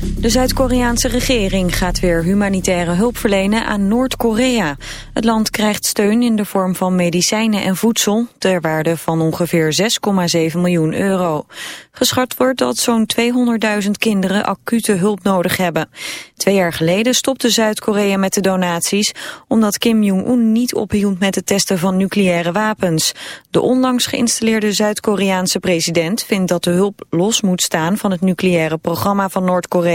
De Zuid-Koreaanse regering gaat weer humanitaire hulp verlenen aan Noord-Korea. Het land krijgt steun in de vorm van medicijnen en voedsel... ter waarde van ongeveer 6,7 miljoen euro. Geschat wordt dat zo'n 200.000 kinderen acute hulp nodig hebben. Twee jaar geleden stopte Zuid-Korea met de donaties... omdat Kim Jong-un niet ophield met het testen van nucleaire wapens. De onlangs geïnstalleerde Zuid-Koreaanse president vindt dat de hulp los moet staan... van het nucleaire programma van Noord-Korea.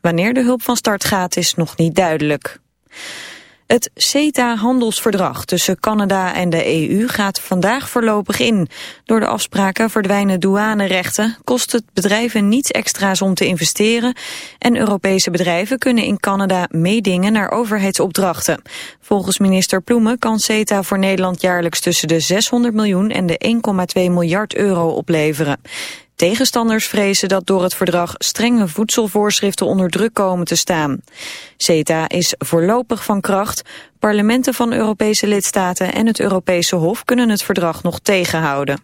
Wanneer de hulp van start gaat is nog niet duidelijk. Het CETA-handelsverdrag tussen Canada en de EU gaat vandaag voorlopig in. Door de afspraken verdwijnen douanerechten, kost het bedrijven niets extra's om te investeren en Europese bedrijven kunnen in Canada meedingen naar overheidsopdrachten. Volgens minister Ploemen kan CETA voor Nederland jaarlijks tussen de 600 miljoen en de 1,2 miljard euro opleveren. Tegenstanders vrezen dat door het verdrag strenge voedselvoorschriften onder druk komen te staan. CETA is voorlopig van kracht. Parlementen van Europese lidstaten en het Europese Hof kunnen het verdrag nog tegenhouden.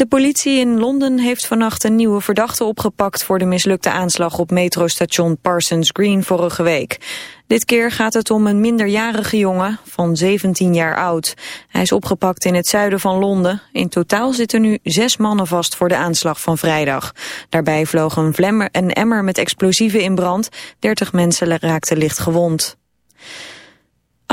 De politie in Londen heeft vannacht een nieuwe verdachte opgepakt voor de mislukte aanslag op metrostation Parsons Green vorige week. Dit keer gaat het om een minderjarige jongen van 17 jaar oud. Hij is opgepakt in het zuiden van Londen. In totaal zitten nu zes mannen vast voor de aanslag van vrijdag. Daarbij vloog een, vlemmer, een emmer met explosieven in brand. 30 mensen raakten licht gewond. 38%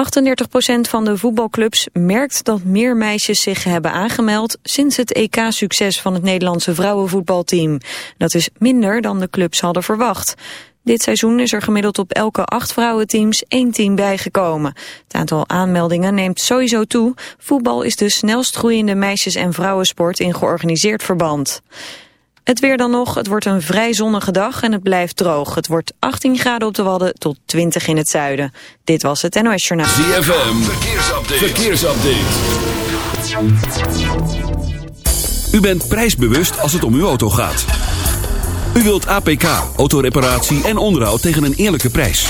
van de voetbalclubs merkt dat meer meisjes zich hebben aangemeld sinds het EK-succes van het Nederlandse vrouwenvoetbalteam. Dat is minder dan de clubs hadden verwacht. Dit seizoen is er gemiddeld op elke acht vrouwenteams één team bijgekomen. Het aantal aanmeldingen neemt sowieso toe. Voetbal is de snelst groeiende meisjes- en vrouwensport in georganiseerd verband. Het weer dan nog. Het wordt een vrij zonnige dag en het blijft droog. Het wordt 18 graden op de Wadden tot 20 in het zuiden. Dit was het NOS Journaal. ZFM, verkeersupdate. verkeersupdate. U bent prijsbewust als het om uw auto gaat. U wilt APK, autoreparatie en onderhoud tegen een eerlijke prijs.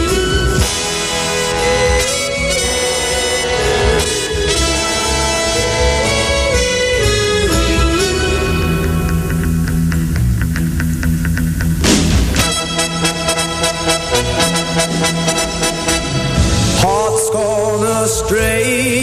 stray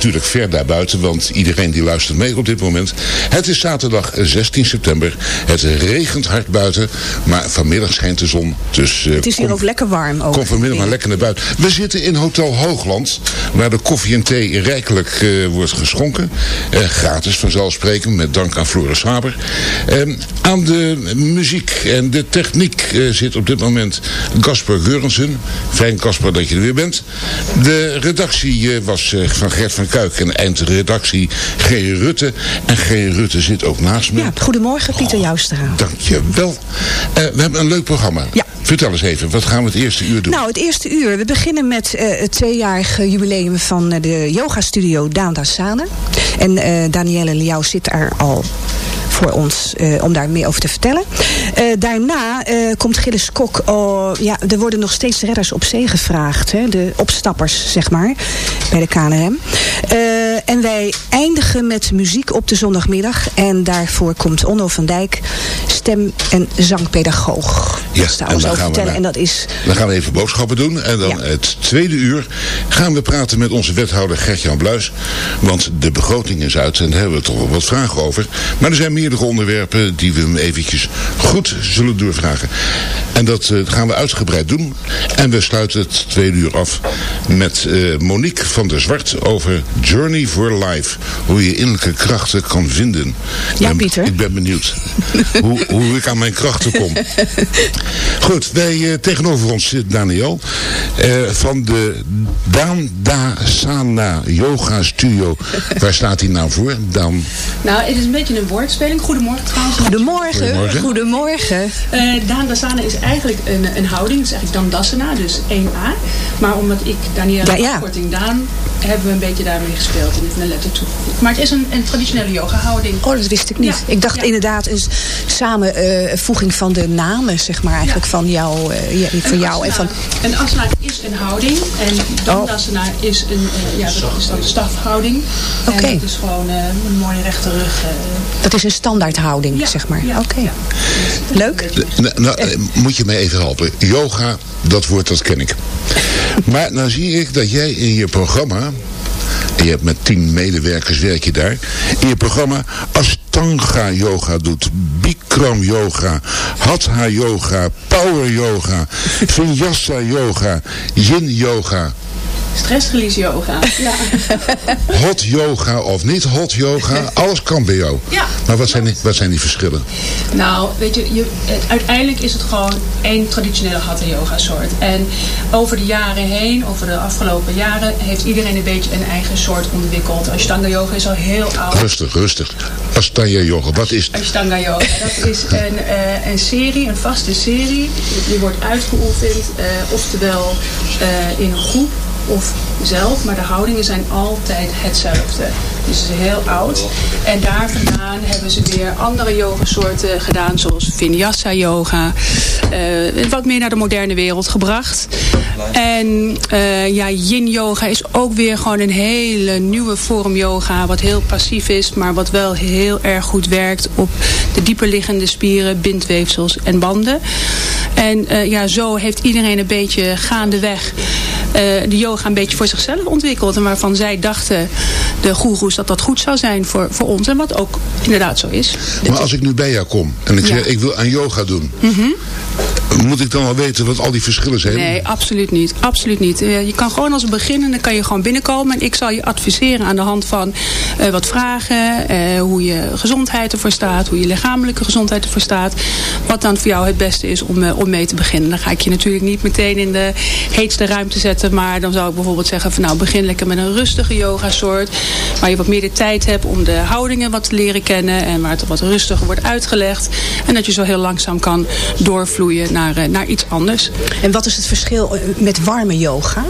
natuurlijk ver daarbuiten, want iedereen die luistert mee op dit moment. Het is zaterdag 16 september. Het regent hard buiten, maar vanmiddag schijnt de zon. Dus, eh, Het is hier kom- ook lekker warm. Ook. Kom vanmiddag maar lekker naar buiten. We zitten in Hotel Hoogland, waar de koffie en thee rijkelijk eh, wordt geschonken. Eh, gratis vanzelfsprekend, met dank aan Floris Haber. Eh, aan de muziek en de techniek eh, zit op dit moment Casper Geurensen. Fijn Casper dat je er weer bent. De redactie was van Gert van Kuik en eindredactie G. Rutte. En G. Rutte zit ook naast me. Ja, goedemorgen Pieter Joustra. Dankjewel. We hebben een leuk programma. Ja. Vertel eens even, wat gaan we het eerste uur doen? Nou, het eerste uur. We beginnen met eh, het tweejarige jubileum van eh, de yoga studio Daan Sana. En eh Danielle Liao zit daar al voor ons om daar meer over te vertellen. Daarna komt Gilles Kok. Oh, ja, er worden nog steeds redders op zee gevraagd. Hè, de opstappers, zeg maar, bij de KNRM. Eh, en wij eindigen met muziek op de zondagmiddag. En daarvoor komt Onno van Dijk, stem- en zangpedagoog. Ja, dat en dan gaan we naar- En dat is Dan gaan we even boodschappen doen. En dan Ja. het tweede uur gaan we praten met onze wethouder Gert-Jan Bluis. Want de begroting is uit en daar hebben we toch wel wat vragen over. Maar er zijn meerdere onderwerpen die we hem eventjes goed zullen doorvragen. En dat eh, gaan we uitgebreid doen. En we sluiten het tweede uur af met eh, Monique van der Zwart over Journey for Life. Hoe je innerlijke krachten kan vinden. Ja, En Pieter. Ik ben benieuwd hoe, hoe ik aan mijn krachten kom. Goed, wij, eh, tegenover ons zit Daniel eh, van de Dandasana Yoga Studio. Waar staat die nou voor? Dan, Nou, het is een beetje een woordspeling. Goedemorgen trouwens. Goedemorgen. Goedemorgen. Goedemorgen. Eh Dandasana is eigenlijk een, een houding. Het is eigenlijk Dandasana, dus 1A. Maar omdat ik Danielle Ja, ja. afkorting Daan, hebben we een beetje daarmee gespeeld een. Maar het is een, een traditionele yoga houding. Oh, dat wist ik niet. Ja, Ik dacht ja. inderdaad een samenvoeging van de namen, zeg maar, eigenlijk Ja. van jou, eh, ja, van jou en van... Een asana is een houding en Dandasana is, een, eh, ja, dat is dan de stafhouding. Oké. En het is gewoon eh, een mooie rechte rug. eh, Dat is een standaardhouding, ja, zeg maar. ja, Oké. ja. Leuk. nou, nou, eh, moet je mij even helpen. Yoga, dat woord dat ken ik. Maar nou zie ik dat jij in je programma... En je hebt met tien medewerkers werk je daar. In je programma Ashtanga yoga doet. Bikram yoga. Hatha yoga. Power yoga. Vinyasa yoga. Yin yoga. Stressrelease yoga. Ja. Hot yoga of niet hot yoga. Alles kan bij jou. Ja. Maar wat zijn die, wat zijn die verschillen? Nou, weet je, je het- uiteindelijk is het gewoon één traditionele hatha yoga soort. En over de jaren heen, over de afgelopen jaren, heeft iedereen een beetje een eigen soort ontwikkeld. Ashtanga yoga is al heel oud. Rustig, rustig. Ashtanga yoga, wat is het? Ashtanga yoga, dat is een, eh, een serie, een vaste serie. Die wordt uitgeoefend, eh, oftewel eh, in een groep of zelf, maar de houdingen zijn altijd hetzelfde. Dus het is heel oud. En daar vandaan hebben ze weer andere yogasoorten gedaan, zoals Vinyasa yoga. eh, wat meer naar de moderne wereld gebracht. En eh, ja, yin yoga is ook weer gewoon een hele nieuwe vorm yoga. Wat heel passief is, maar wat wel heel erg goed werkt op de dieper liggende spieren, bindweefsels en banden. En eh, ja, zo heeft iedereen een beetje gaandeweg de yoga een beetje voor zichzelf ontwikkeld. En waarvan zij dachten, de goeroes, dat dat goed zou zijn voor, voor ons. En wat ook inderdaad zo is. Maar als ik nu bij jou kom en ik zeg ik wil aan yoga doen. Moet ik dan al weten wat al die verschillen zijn? Nee, absoluut niet. Absoluut niet. Eh, je kan gewoon als beginnende kan je gewoon binnenkomen. En ik zal je adviseren aan de hand van eh, wat vragen. eh, hoe je gezondheid ervoor staat. Hoe je lichamelijke gezondheid ervoor staat. Wat dan voor jou het beste is om, om mee te beginnen. Dan ga ik je natuurlijk niet meteen in de heetste ruimte zetten. Maar dan zou ik bijvoorbeeld zeggen van nou begin lekker met een rustige yoga soort. Waar je wat meer de tijd hebt om de houdingen wat te leren kennen. En waar het wat rustiger wordt uitgelegd. En dat je zo heel langzaam kan doorvloeien eh, naar iets anders. En wat is het verschil eh, met warme yoga?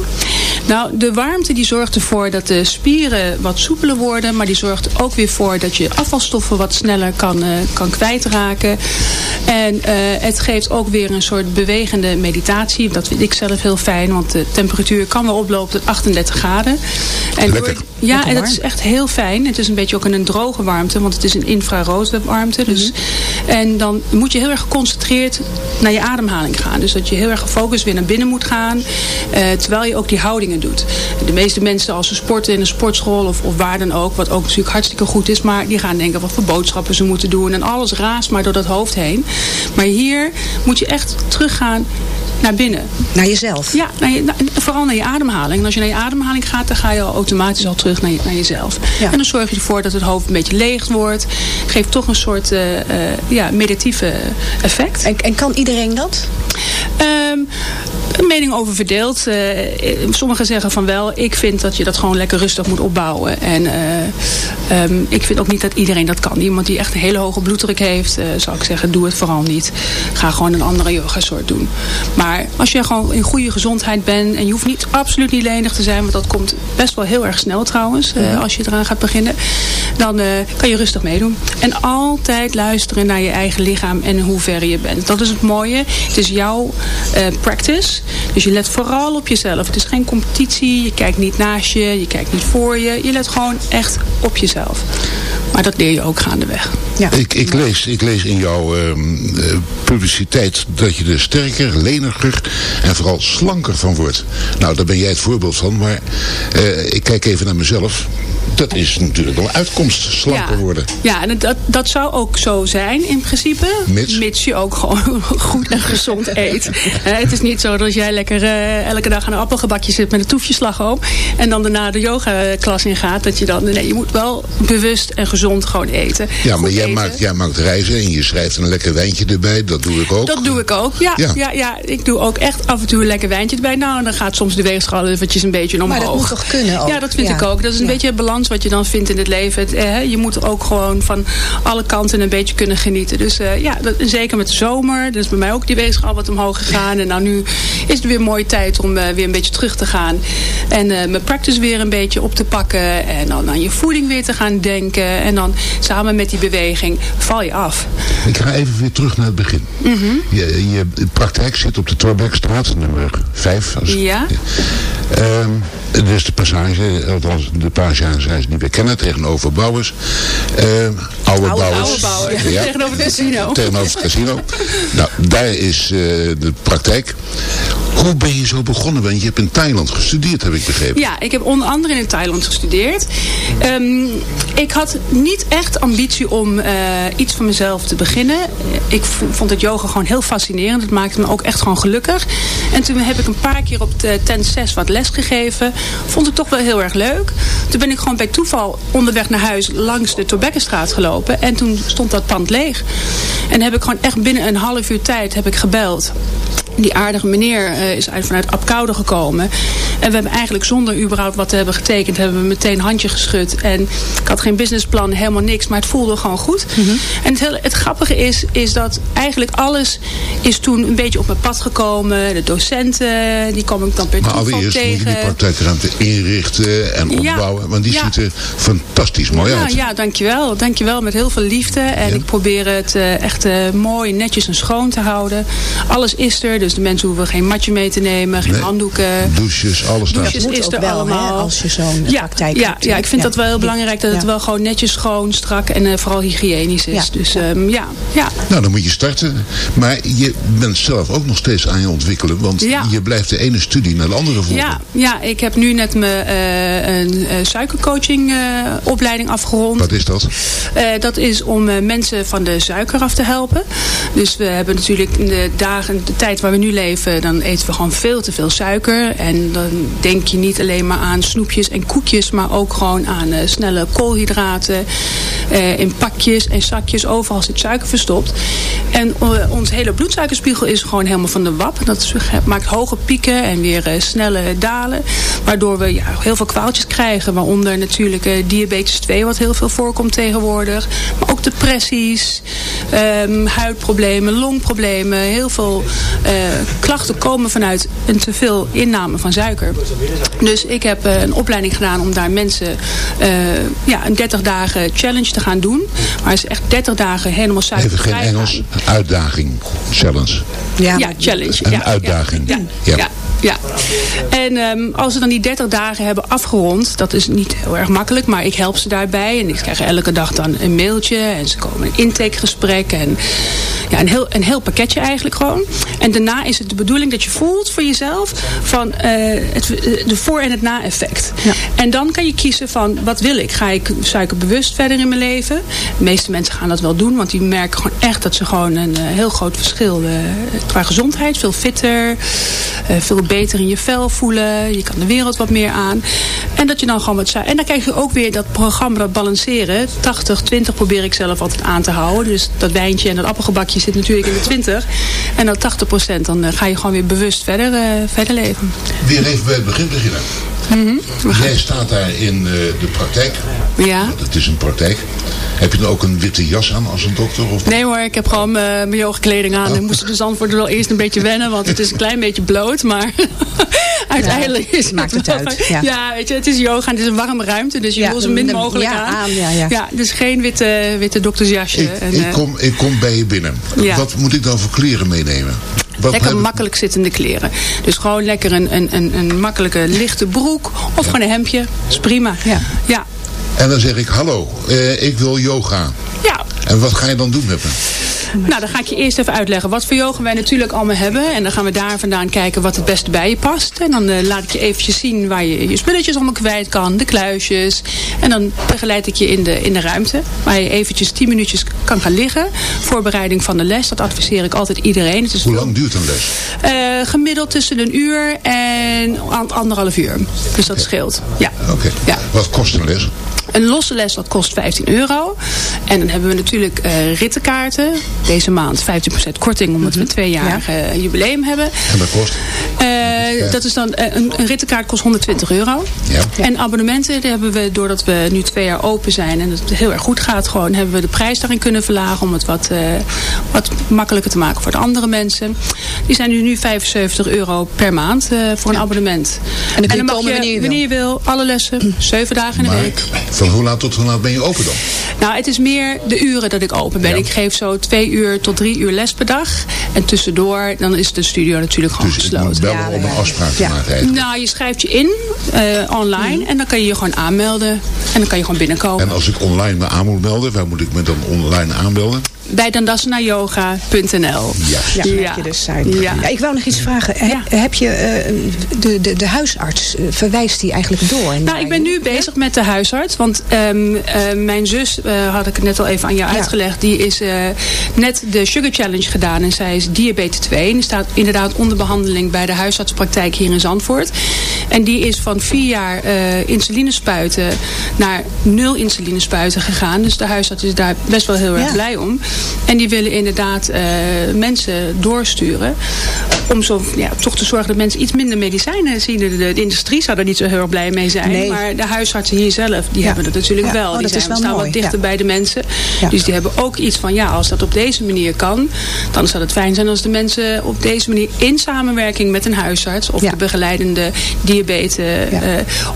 Nou, de warmte die zorgt ervoor dat de spieren wat soepeler worden. Maar die zorgt ook weer voor dat je afvalstoffen wat sneller kan, eh, kan kwijtraken. En eh, het geeft ook weer een soort bewegende meditatie. Dat vind ik zelf heel fijn, want de temperatuur kan wel oplopen tot 38 graden. En Lekker. ja, Lekker en dat is echt heel fijn. Het is een beetje ook een droge warmte, want het is een infraroodwarmte. Dus, En dan moet je heel erg geconcentreerd naar je ademhaling gaan. Dus dat je heel erg gefocust weer naar binnen moet gaan. eh, terwijl je ook die houdingen doet. De meeste mensen als ze sporten in een sportschool of, of waar dan ook. Wat ook natuurlijk hartstikke goed is. Maar die gaan denken wat voor boodschappen ze moeten doen. En alles raast maar door dat hoofd heen. Maar hier moet je echt teruggaan naar binnen. Naar jezelf. Ja, naar je, naar- vooral naar je ademhaling. En als je naar je ademhaling gaat, dan ga je al automatisch al terug naar, je, naar jezelf. Ja. En dan zorg je ervoor dat het hoofd een beetje leeg wordt. Geeft toch een soort eh, ja, meditatieve effect. En, en kan iedereen dat? Ehm, een mening over verdeeld. Eh, sommigen zeggen van wel. Ik vind dat je dat gewoon lekker rustig moet opbouwen. En eh, ehm, ik vind ook niet dat iedereen dat kan. Iemand die echt een hele hoge bloeddruk heeft, eh, zou ik zeggen, doe het vooral niet. Ga gewoon een andere yoga soort doen. Maar als je gewoon in goede gezondheid bent en je hoeft niet absoluut niet lenig te zijn, want dat komt best wel heel erg snel trouwens, als je eraan gaat beginnen, dan kan je rustig meedoen. En altijd luisteren naar je eigen lichaam en hoe ver je bent. Dat is het mooie. Het is jouw eh, practice. Dus je let vooral op jezelf. Het is geen competitie. Je kijkt niet naast je. Je kijkt niet voor je. Je let gewoon echt op jezelf. Maar dat leer je ook gaandeweg. Ja. Ik, ik, lees, ik lees in jouw ehm, eh, publiciteit dat je er sterker, leniger en vooral slanker van wordt. Nou, daar ben jij het voorbeeld van, maar eh, ik kijk even naar mezelf. Dat is natuurlijk wel een uitkomst, slanker worden. Ja, en dat, dat zou ook zo zijn in principe. Mits? je ook gewoon goed en gezond eet. Eh, het is niet zo dat jij lekker eh, elke dag aan een appelgebakje zit met een toefje slagroom. En dan daarna de yoga-klas ingaat. Dat je dan, nee, je moet wel bewust en gezond gewoon eten. Ja, maar jij eten. maakt, jij maakt reizen en je schrijft een lekker wijntje erbij. Dat doe ik ook. Dat doe ik ook. Ja, Ja. ja. Ja, ik doe ook echt af en toe een lekker wijntje erbij. Nou, en dan gaat soms de weegschaal eventjes een beetje omhoog. Maar dat moet toch kunnen ook? Ja, dat vind Ja. ik ook. Dat is een Ja. beetje een balans wat je dan vindt in het leven. Het, eh, je moet ook gewoon van alle kanten een beetje kunnen genieten. Dus eh, ja, dat, zeker met de zomer. Dus bij mij ook die weegschaal wat omhoog gegaan. En nou nu is het weer een mooie tijd om eh, weer een beetje terug te gaan. En eh, mijn practice weer een beetje op te pakken. En dan aan je voeding weer te gaan denken. En dan samen met die beweging val je af. Ik ga even weer terug naar het begin. Mhm. je, je praktijk zit op de Torbekstraat, nummer 5. Als, Ja. Ehm, dit is de passage, althans de passage die we kennen, tegenover Bouwers. Ehm, oude, Oude- Bouwers. oude Bouwers, tegenover het casino. tegenover het casino. Nou, daar is eh, de praktijk. Hoe ben je zo begonnen? Want je hebt in Thailand gestudeerd, heb ik begrepen. Ja, ik heb onder andere in Thailand gestudeerd. Ehm, ik had niet echt ambitie om eh, iets voor mezelf te beginnen. Ik vond het yoga gewoon heel fascinerend. Het maakte me ook echt gewoon gelukkig. En toen heb ik een paar keer op de tent 6 wat les gegeven. Vond ik toch wel heel erg leuk. Toen ben ik gewoon bij toeval onderweg naar huis langs de Torbekkenstraat gelopen. En toen stond dat pand leeg. En heb ik gewoon echt binnen een half uur tijd heb ik gebeld. Die aardige meneer eh, is uit, vanuit Apkoude gekomen. En we hebben eigenlijk zonder überhaupt wat te hebben getekend... hebben we meteen handje geschud. En ik had geen businessplan, helemaal niks. Maar het voelde gewoon goed. En het, hele, het grappige is, is dat eigenlijk alles is toen een beetje op mijn pad gekomen. De docenten, die kwam ik dan per Maar toeval allereerst moet je tegen. die praktijkruimte inrichten en Ja, opbouwen. Want die ja. ziet er fantastisch mooi ja, uit. ja, dankjewel. Dankjewel met heel veel liefde. En ik probeer het eh, echt eh, mooi, netjes en schoon te houden. Alles is er, dus de mensen hoeven geen matje mee te nemen, geen Nee, handdoeken. Douches, alles staat Douches moet is ook er wel, hè, allemaal. als je zo'n ja, praktijk ja, hebt. ja, ik vind Ja. dat wel heel belangrijk dat het wel gewoon netjes, schoon, strak en eh, vooral hygiënisch is. Ja. Dus ehm, ja, ja. Nou, dan moet je starten. Maar je bent zelf ook nog steeds aan je ontwikkelen. Want Ja. je blijft de ene studie naar de andere volgen. Ja, ja, ik heb nu net mijn eh, een eh, suikercoaching eh, opleiding afgerond. Wat is dat? Eh, dat is om eh, mensen van de suiker af te helpen. Dus we hebben natuurlijk in de dagen, de tijd waar we nu leven, dan eten we gewoon veel te veel suiker. En dan denk je niet alleen maar aan snoepjes en koekjes, maar ook gewoon aan eh, snelle koolhydraten. eh, in pakjes en zakjes, overal zit suiker verstopt. En eh, ons hele bloedsuikerspiegel is gewoon helemaal van de wap. Dat maakt hoge pieken en weer snelle dalen. Waardoor we ja, heel veel kwaaltjes krijgen. Waaronder natuurlijk diabetes 2, wat heel veel voorkomt tegenwoordig. Maar ook depressies, ehm, huidproblemen, longproblemen. Heel veel klachten komen vanuit een teveel inname van suiker. Dus ik heb eh, een opleiding gedaan om daar mensen eh, ja, een 30 dagen challenge te gaan doen. Maar het is echt 30 dagen helemaal Even suikervrij. geen Engels. Uitdaging. Challenge. Ja, Ja, challenge. Een ja, uitdaging. Ja, Ja. Ja. ja. En ehm, als ze dan die 30 dagen hebben afgerond, dat is niet heel erg makkelijk, maar ik help ze daarbij. En ik krijg elke dag dan een mailtje en ze komen een intakegesprek. En ja, een heel, een heel pakketje eigenlijk gewoon. En daarna is het de bedoeling dat je voelt voor jezelf van eh, het, de voor- en het na-effect. En dan kan je kiezen van wat wil ik? Ga ik suikerbewust verder in mijn leven? De meeste mensen gaan dat wel doen, want die merken gewoon echt dat ze gewoon een eh, heel groot verschil uh, qua gezondheid. Veel fitter, veel beter in je vel voelen. Je kan de wereld wat meer aan. En dat je dan gewoon wat suiker. En dan krijg je ook weer dat programma dat balanceren. 80, 20 probeer ik zelf altijd aan te houden. Dus dat wijntje en dat appelgebakje zit natuurlijk in de 20. En dan 80 procent, dan uh, ga je gewoon weer bewust verder, uh, verder leven. Weer even bij het begin beginnen. Mhm. Mm -hmm. Jij staat daar in uh, de praktijk. Ja. Het is een praktijk. Heb je dan ook een witte jas aan als een dokter? Of? Nee hoor, ik heb gewoon uh, mijn yogakleding aan. Oh. Ik moest de Zandvoort wel eerst een beetje wennen, want het is een klein beetje bloot. Maar uiteindelijk ja, is het maakt het wel, uit. Ja. ja. weet je, het is yoga en het is een warme ruimte. Dus je ja, wil zo min mogelijk ja, aan. aan ja, ja. ja, dus geen witte, witte doktersjasje. Ik, en, ik, uh, kom, ik kom bij je binnen. Ja. Wat moet ik dan voor kleren meenemen? Wat lekker makkelijk zittende kleren. Dus gewoon lekker een, een, een, een makkelijke lichte broek. Of gewoon een hemdje. is prima. Ja. ja. En dan zeg ik, hallo, uh, ik wil yoga. Ja. En wat ga je dan doen met me? Nou, dan ga ik je eerst even uitleggen wat voor yoga wij natuurlijk allemaal hebben. En dan gaan we daar vandaan kijken wat het beste bij je past. En dan uh, laat ik je eventjes zien waar je je spulletjes allemaal kwijt kan. De kluisjes. En dan begeleid ik je in de, in de ruimte. Waar je eventjes 10 minuutjes kan gaan liggen. Voorbereiding van de les. Dat adviseer ik altijd iedereen. Het is Hoe lang duurt een les? Uh, gemiddeld tussen een uur en anderhalf uur. Dus dat scheelt. Ja. Oké. Okay. Ja. Wat kost een les? Een losse les dat kost 15 euro. En dan hebben we natuurlijk uh, rittenkaarten. Deze maand 15% korting omdat we een tweejarig ja. uh, jubileum hebben. En dat kost? Uh, ja. Dat is dan, een, een, rittenkaart kost 120 euro. Ja. En abonnementen die hebben we, doordat we nu twee jaar open zijn en het heel erg goed gaat, gewoon hebben we de prijs daarin kunnen verlagen om het wat, wat makkelijker te maken voor de andere mensen. Die zijn nu, nu 75 euro per maand voor een abonnement. En dan, en dan mag je, je, wanneer je wil, alle lessen, zeven dagen in de maar, week. Van hoe laat tot hoe laat ben je open dan? Nou, het is meer de uren dat ik open ben. Ja. Ik geef zo twee uur tot drie uur les per dag. En tussendoor, dan is de studio natuurlijk gewoon dus gesloten. Dus bellen om een afspraak te maken. Nou, je schrijft je in uh, online. Mm. En dan kan je je gewoon aanmelden. En dan kan je gewoon binnenkomen. En als ik online me aan moet melden, waar moet ik me dan online aanmelden? Bij dandasanayoga.nl. Ja, ja, je dus zijn. Ja. ja. ik wou nog iets vragen. He, ja. Heb je uh, de, de, de huisarts, uh, verwijst die eigenlijk door? Nou, ik ben nu bezig met de huisarts. Want um, uh, mijn zus, had ik het net al even aan jou uitgelegd, die is net de Sugar Challenge gedaan. En zij is diabetes 2. En die staat inderdaad onder behandeling bij de huisartspraktijk hier in Zandvoort. En die is van vier jaar insulinespuiten naar nul insulinespuiten gegaan. Dus de huisarts is daar best wel heel erg blij om. En die willen inderdaad uh, mensen doorsturen. Om zo, ja, toch te zorgen dat mensen iets minder medicijnen zien. De, de, de industrie zou er niet zo heel erg blij mee zijn. Nee. Maar de huisartsen hier zelf, die ja. hebben dat natuurlijk ja. wel. Oh, die zijn, wel staan mooi. wat dichter bij de mensen. Dus die hebben ook iets van, ja, als dat op deze manier kan. Dan zou het fijn zijn als de mensen op deze manier in samenwerking met een huisarts. Of de begeleidende diabetes. Uh,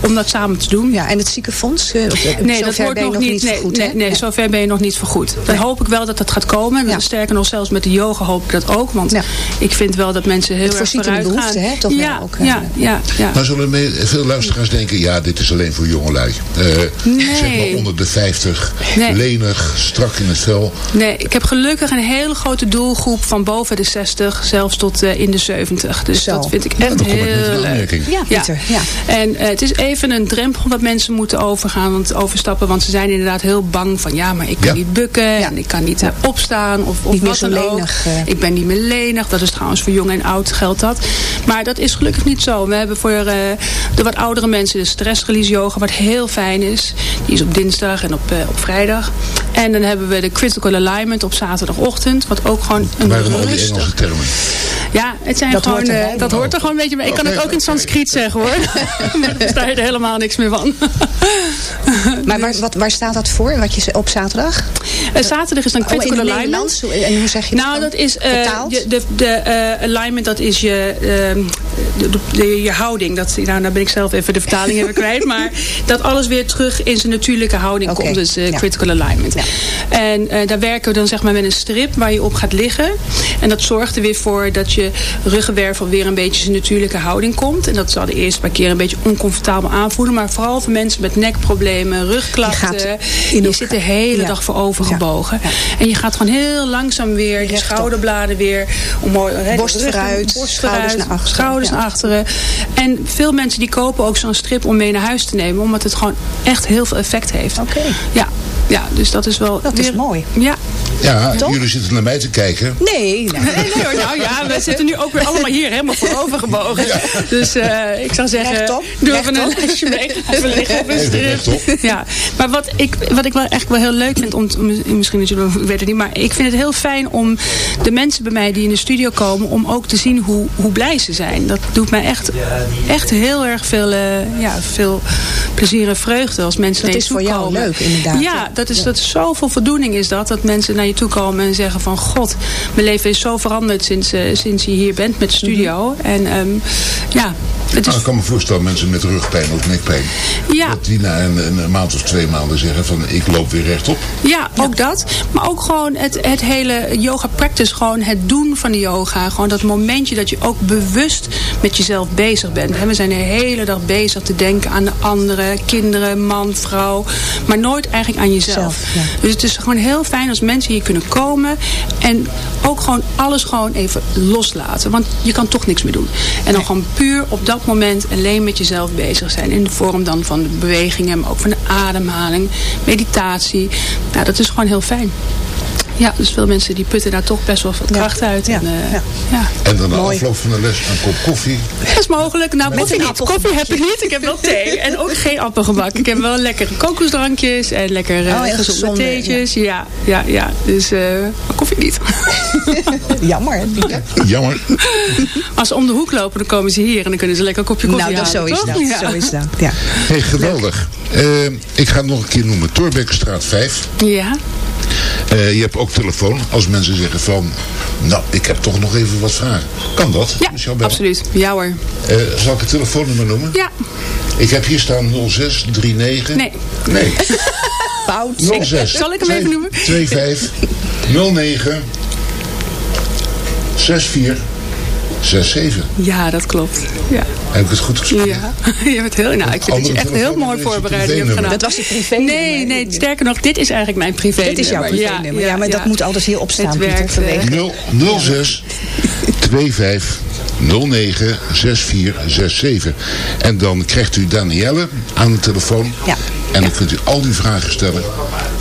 om dat samen te doen. Ja, en het ziekenfonds? Uh, nee, dat wordt nog niet, niet nee, vergoed, nee, nee, zover ben je nog niet vergoed. Dan hoop ik wel dat dat gaat komen. Ja. Sterker nog, zelfs met de yoga hoop ik dat ook. Want ja. ik vind wel dat mensen heel het erg vooruit de behoefte, gaan. Hè, toch ja, ook, ja, ja, ja. Maar zullen veel luisteraars denken, ja, dit is alleen voor jongelui. Uh, nee. Zeg maar onder de 50, nee. lenig, strak in het vel. Nee, ik heb gelukkig een hele grote doelgroep van boven de 60, zelfs tot uh, in de 70. Dus Zo. dat vind ik echt kom heel leuk. Ja, Pieter, ja. En uh, het is even een drempel wat mensen moeten overgaan, want overstappen. Want ze zijn inderdaad heel bang van, ja, maar ik kan Ja. niet bukken en ik kan niet uh, opstaan of, of Niet meer zo ook. lenig, eh. Ik ben niet meer lenig. Dat is trouwens voor jong en oud geldt dat. Maar dat is gelukkig niet zo. We hebben voor uh, de wat oudere mensen de stressrelease yoga, wat heel fijn is. Die is op dinsdag en op, uh, op vrijdag. En dan hebben we de critical alignment op zaterdagochtend, wat ook gewoon een Waarom al die rustig- Engelse termen? ja, het zijn Dat gewoon, hoort erbij. eh, dat hoort er gewoon een beetje bij. Ik kan het ook in Sanskriet zeggen hoor. Daar versta je er helemaal niks meer van. Maar waar, wat, waar staat dat voor? Wat je op zaterdag? Eh, zaterdag is dan Oh, in critical alignment. En hoe zeg je Nou, dat dat is eh, je- de, de alignment, dat is je, ehm, de, de- de- je houding. Dat, nou, nou ben ik zelf even de vertaling even kwijt. Maar dat alles weer terug in zijn natuurlijke houding komt. Dus ja. critical alignment. Ja. En daar werken we dan zeg maar met een strip waar je op gaat liggen. En dat zorgt er weer voor dat je ruggenwervel weer een beetje zijn natuurlijke houding komt. En dat zal de eerste paar keer een beetje oncomfortabel aanvoelen. Maar vooral voor mensen met nekproblemen, rugklachten. Je elkaar- zit de hele Ja. dag voor over Ja. gebogen. En je gaat gewoon heel langzaam weer je Rechtop. schouderbladen weer omhoog. hè, de Borst vooruit, borst schouders vooruit, naar achteren, Schouders ja. naar achteren. En veel mensen die kopen ook zo'n strip om mee naar huis te nemen. Omdat het gewoon echt heel veel effect heeft. Oké. Ja. ja, dus dat is wel Dat is mooi. Ja. Ja, Toch? jullie zitten naar mij te kijken. Nee, nee. Nee, nee hoor, nou ja, we zitten nu ook weer allemaal hier helemaal voorover gebogen. Dus eh, ik zou zeggen, Rechtop, doe even een lesje mee. Even liggen op een. Ja, maar wat ik, wat ik wel echt wel heel leuk vind, om, misschien dat jullie ik weet het niet, maar ik vind het heel fijn om de mensen bij mij die in de studio komen, om ook te zien hoe, hoe blij ze zijn. Dat doet mij echt, echt heel erg veel, eh, ja, veel plezier en vreugde als mensen Dat is voor jou komen. leuk, inderdaad. Ja, dat is, dat is zoveel voldoening is dat, dat mensen naar je toe komen en zeggen van god, mijn leven is zo veranderd sinds, eh, sinds je hier bent met de studio. En ehm, ja, het is Nou, ik kan me voorstellen, mensen met rugpijn of nekpijn. Ja. Dat die na een, een maand of twee maanden zeggen van ik loop weer rechtop. Ja, ook dat. Maar ook gewoon het, het hele yoga practice. Gewoon het doen van de yoga. Gewoon dat momentje dat je ook bewust met jezelf bezig bent. We zijn de hele dag bezig te denken aan de anderen. Kinderen, man, vrouw. Maar nooit eigenlijk aan jezelf. Zelf, ja. Dus het is gewoon heel fijn als mensen hier kunnen komen. En ook gewoon alles gewoon even loslaten. Want je kan toch niks meer doen. En dan gewoon puur op dat moment alleen met jezelf bezig zijn. In de vorm dan van de bewegingen. Maar ook van de ademhaling. Meditatie. Nou, dat is gewoon heel fijn. Ja, dus veel mensen die putten daar toch best wel veel kracht uit. Ja, En, eh, ja. ja. En dan na afloop van de les een kop koffie. Dat is mogelijk. Nou, Met koffie niet. Koffie heb ik niet. Ik heb wel thee. En ook geen appelgebak. Ik heb wel lekkere kokosdrankjes. En lekker eh Oh, gezonde gezonde, theetjes. Ja, ja, ja. Dus eh, maar koffie niet. Jammer. Jammer. Als ze om de hoek lopen, dan komen ze hier. En dan kunnen ze lekker een kopje koffie Nou, dat, zo is toch? dat. Ja. Zo is dat. Ja. Hey, geweldig. Ik ga het nog een keer noemen. Torbekkenstraat 5. Ja. Eh, je hebt ook telefoon. Als mensen zeggen van, nou, ik heb toch nog even wat vragen. Kan dat? Ja, absoluut. Ja hoor. Eh, zal ik het telefoonnummer noemen? Ja. Ik heb hier staan 0639. Nee. Nee. Fout. 06. Zal ik hem even noemen? 25 09 64 67. Ja, dat klopt. Ja. Heb ik het goed gesproken? Ja, je bent heel, nou, ik vind dat je echt heel mooi voorbereiding hebt gedaan. Dat was je privé. Nee, nee, sterker nog, dit is eigenlijk mijn privé Dit is jouw privénummer. Ja, maar dat moet altijd hier op staan, Het Pieter, werkt, vanwege- eh, 0, 06 25 09 64 67. En dan krijgt u Danielle aan de telefoon. Ja. En dan kunt u al die vragen stellen.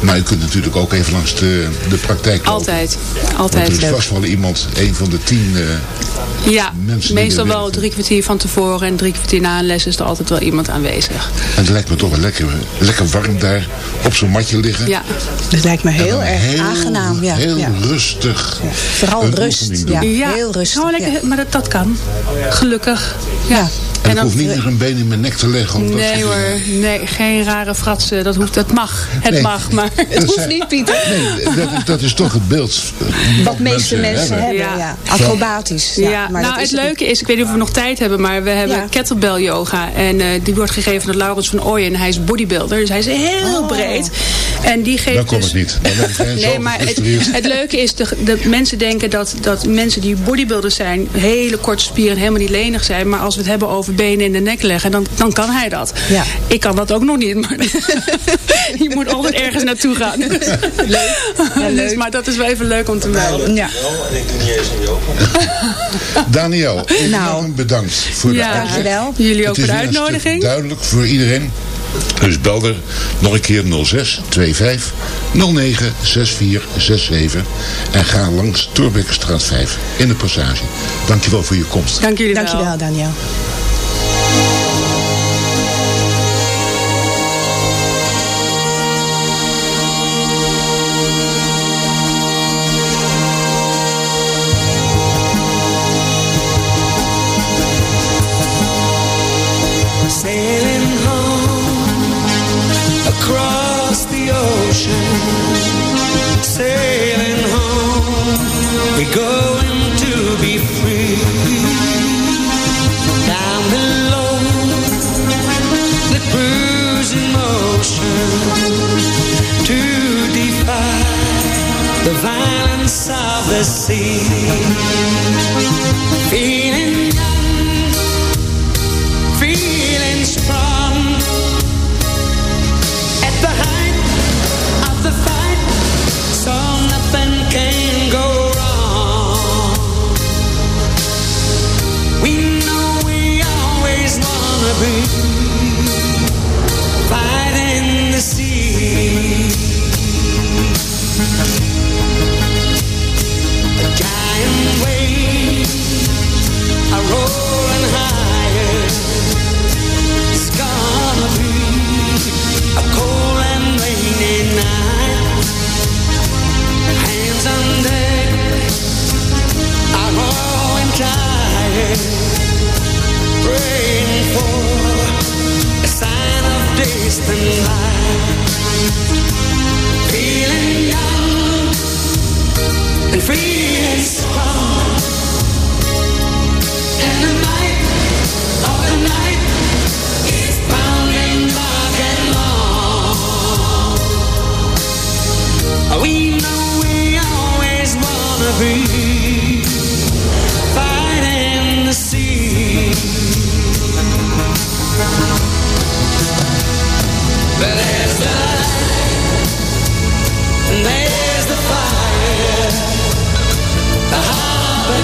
Maar u kunt natuurlijk ook even langs de, de praktijk lopen. Altijd, Want altijd er is leuk. vast wel iemand, een van de tien eh, Ja, mensen meestal wel drie kwartier van tevoren en drie kwartier na een les is er altijd wel iemand aanwezig. En het lijkt me toch wel lekker, lekker warm daar op zo'n matje liggen. Ja, Dat lijkt me heel erg heel, aangenaam. Ja, Heel ja. rustig. Vooral een rust, ja. ja. heel rustig, Gewoon lekker, ja. Maar dat, dat kan. Gelukkig. Ja. En, ik hoef niet meer een been in mijn nek te leggen. Om Nee hoor, nee, geen rare fratsen. Dat, hoeft, dat mag. Het Nee. mag, maar... Het Dat hoeft zijn- niet, Pieter. Nee, dat is, dat is toch het beeld. eh, Wat meeste mensen hebben, Ja. ja. Acrobatisch. Ja, Ja, maar nou dat is het leuke is, ik weet niet of we nog tijd hebben, maar we hebben Ja. kettlebell yoga. En eh, die wordt gegeven door Laurens van Ooyen. En hij is bodybuilder, dus hij is heel Oh. breed. En die geeft Dan kom dus... niet. Ben ik geen Nee, maar het, het leuke is, de, de mensen denken dat, dat mensen die bodybuilders zijn, hele korte spieren, helemaal niet lenig zijn. Maar als we het hebben over benen in de nek leggen, dan, dan kan hij dat. Ja. Ik kan dat ook nog niet, maar je moet altijd ergens naartoe gaan. Leuk. leuk. maar dat is wel even leuk om te melden. Ja. Daniel, enorm Nou. bedankt voor de Ja, uitleg. Jullie ook voor de een uitnodiging. duidelijk voor iedereen. Dus bel er nog een keer 06 25 09 64 67 en ga langs Torbekkenstraat 5 in de passage. Dankjewel voor je komst. Dank jullie wel. Dankjewel, Daniel. Of distant light. Feeling young and free and strong. And the night of the night is pounding dark and long. We know we always wanna be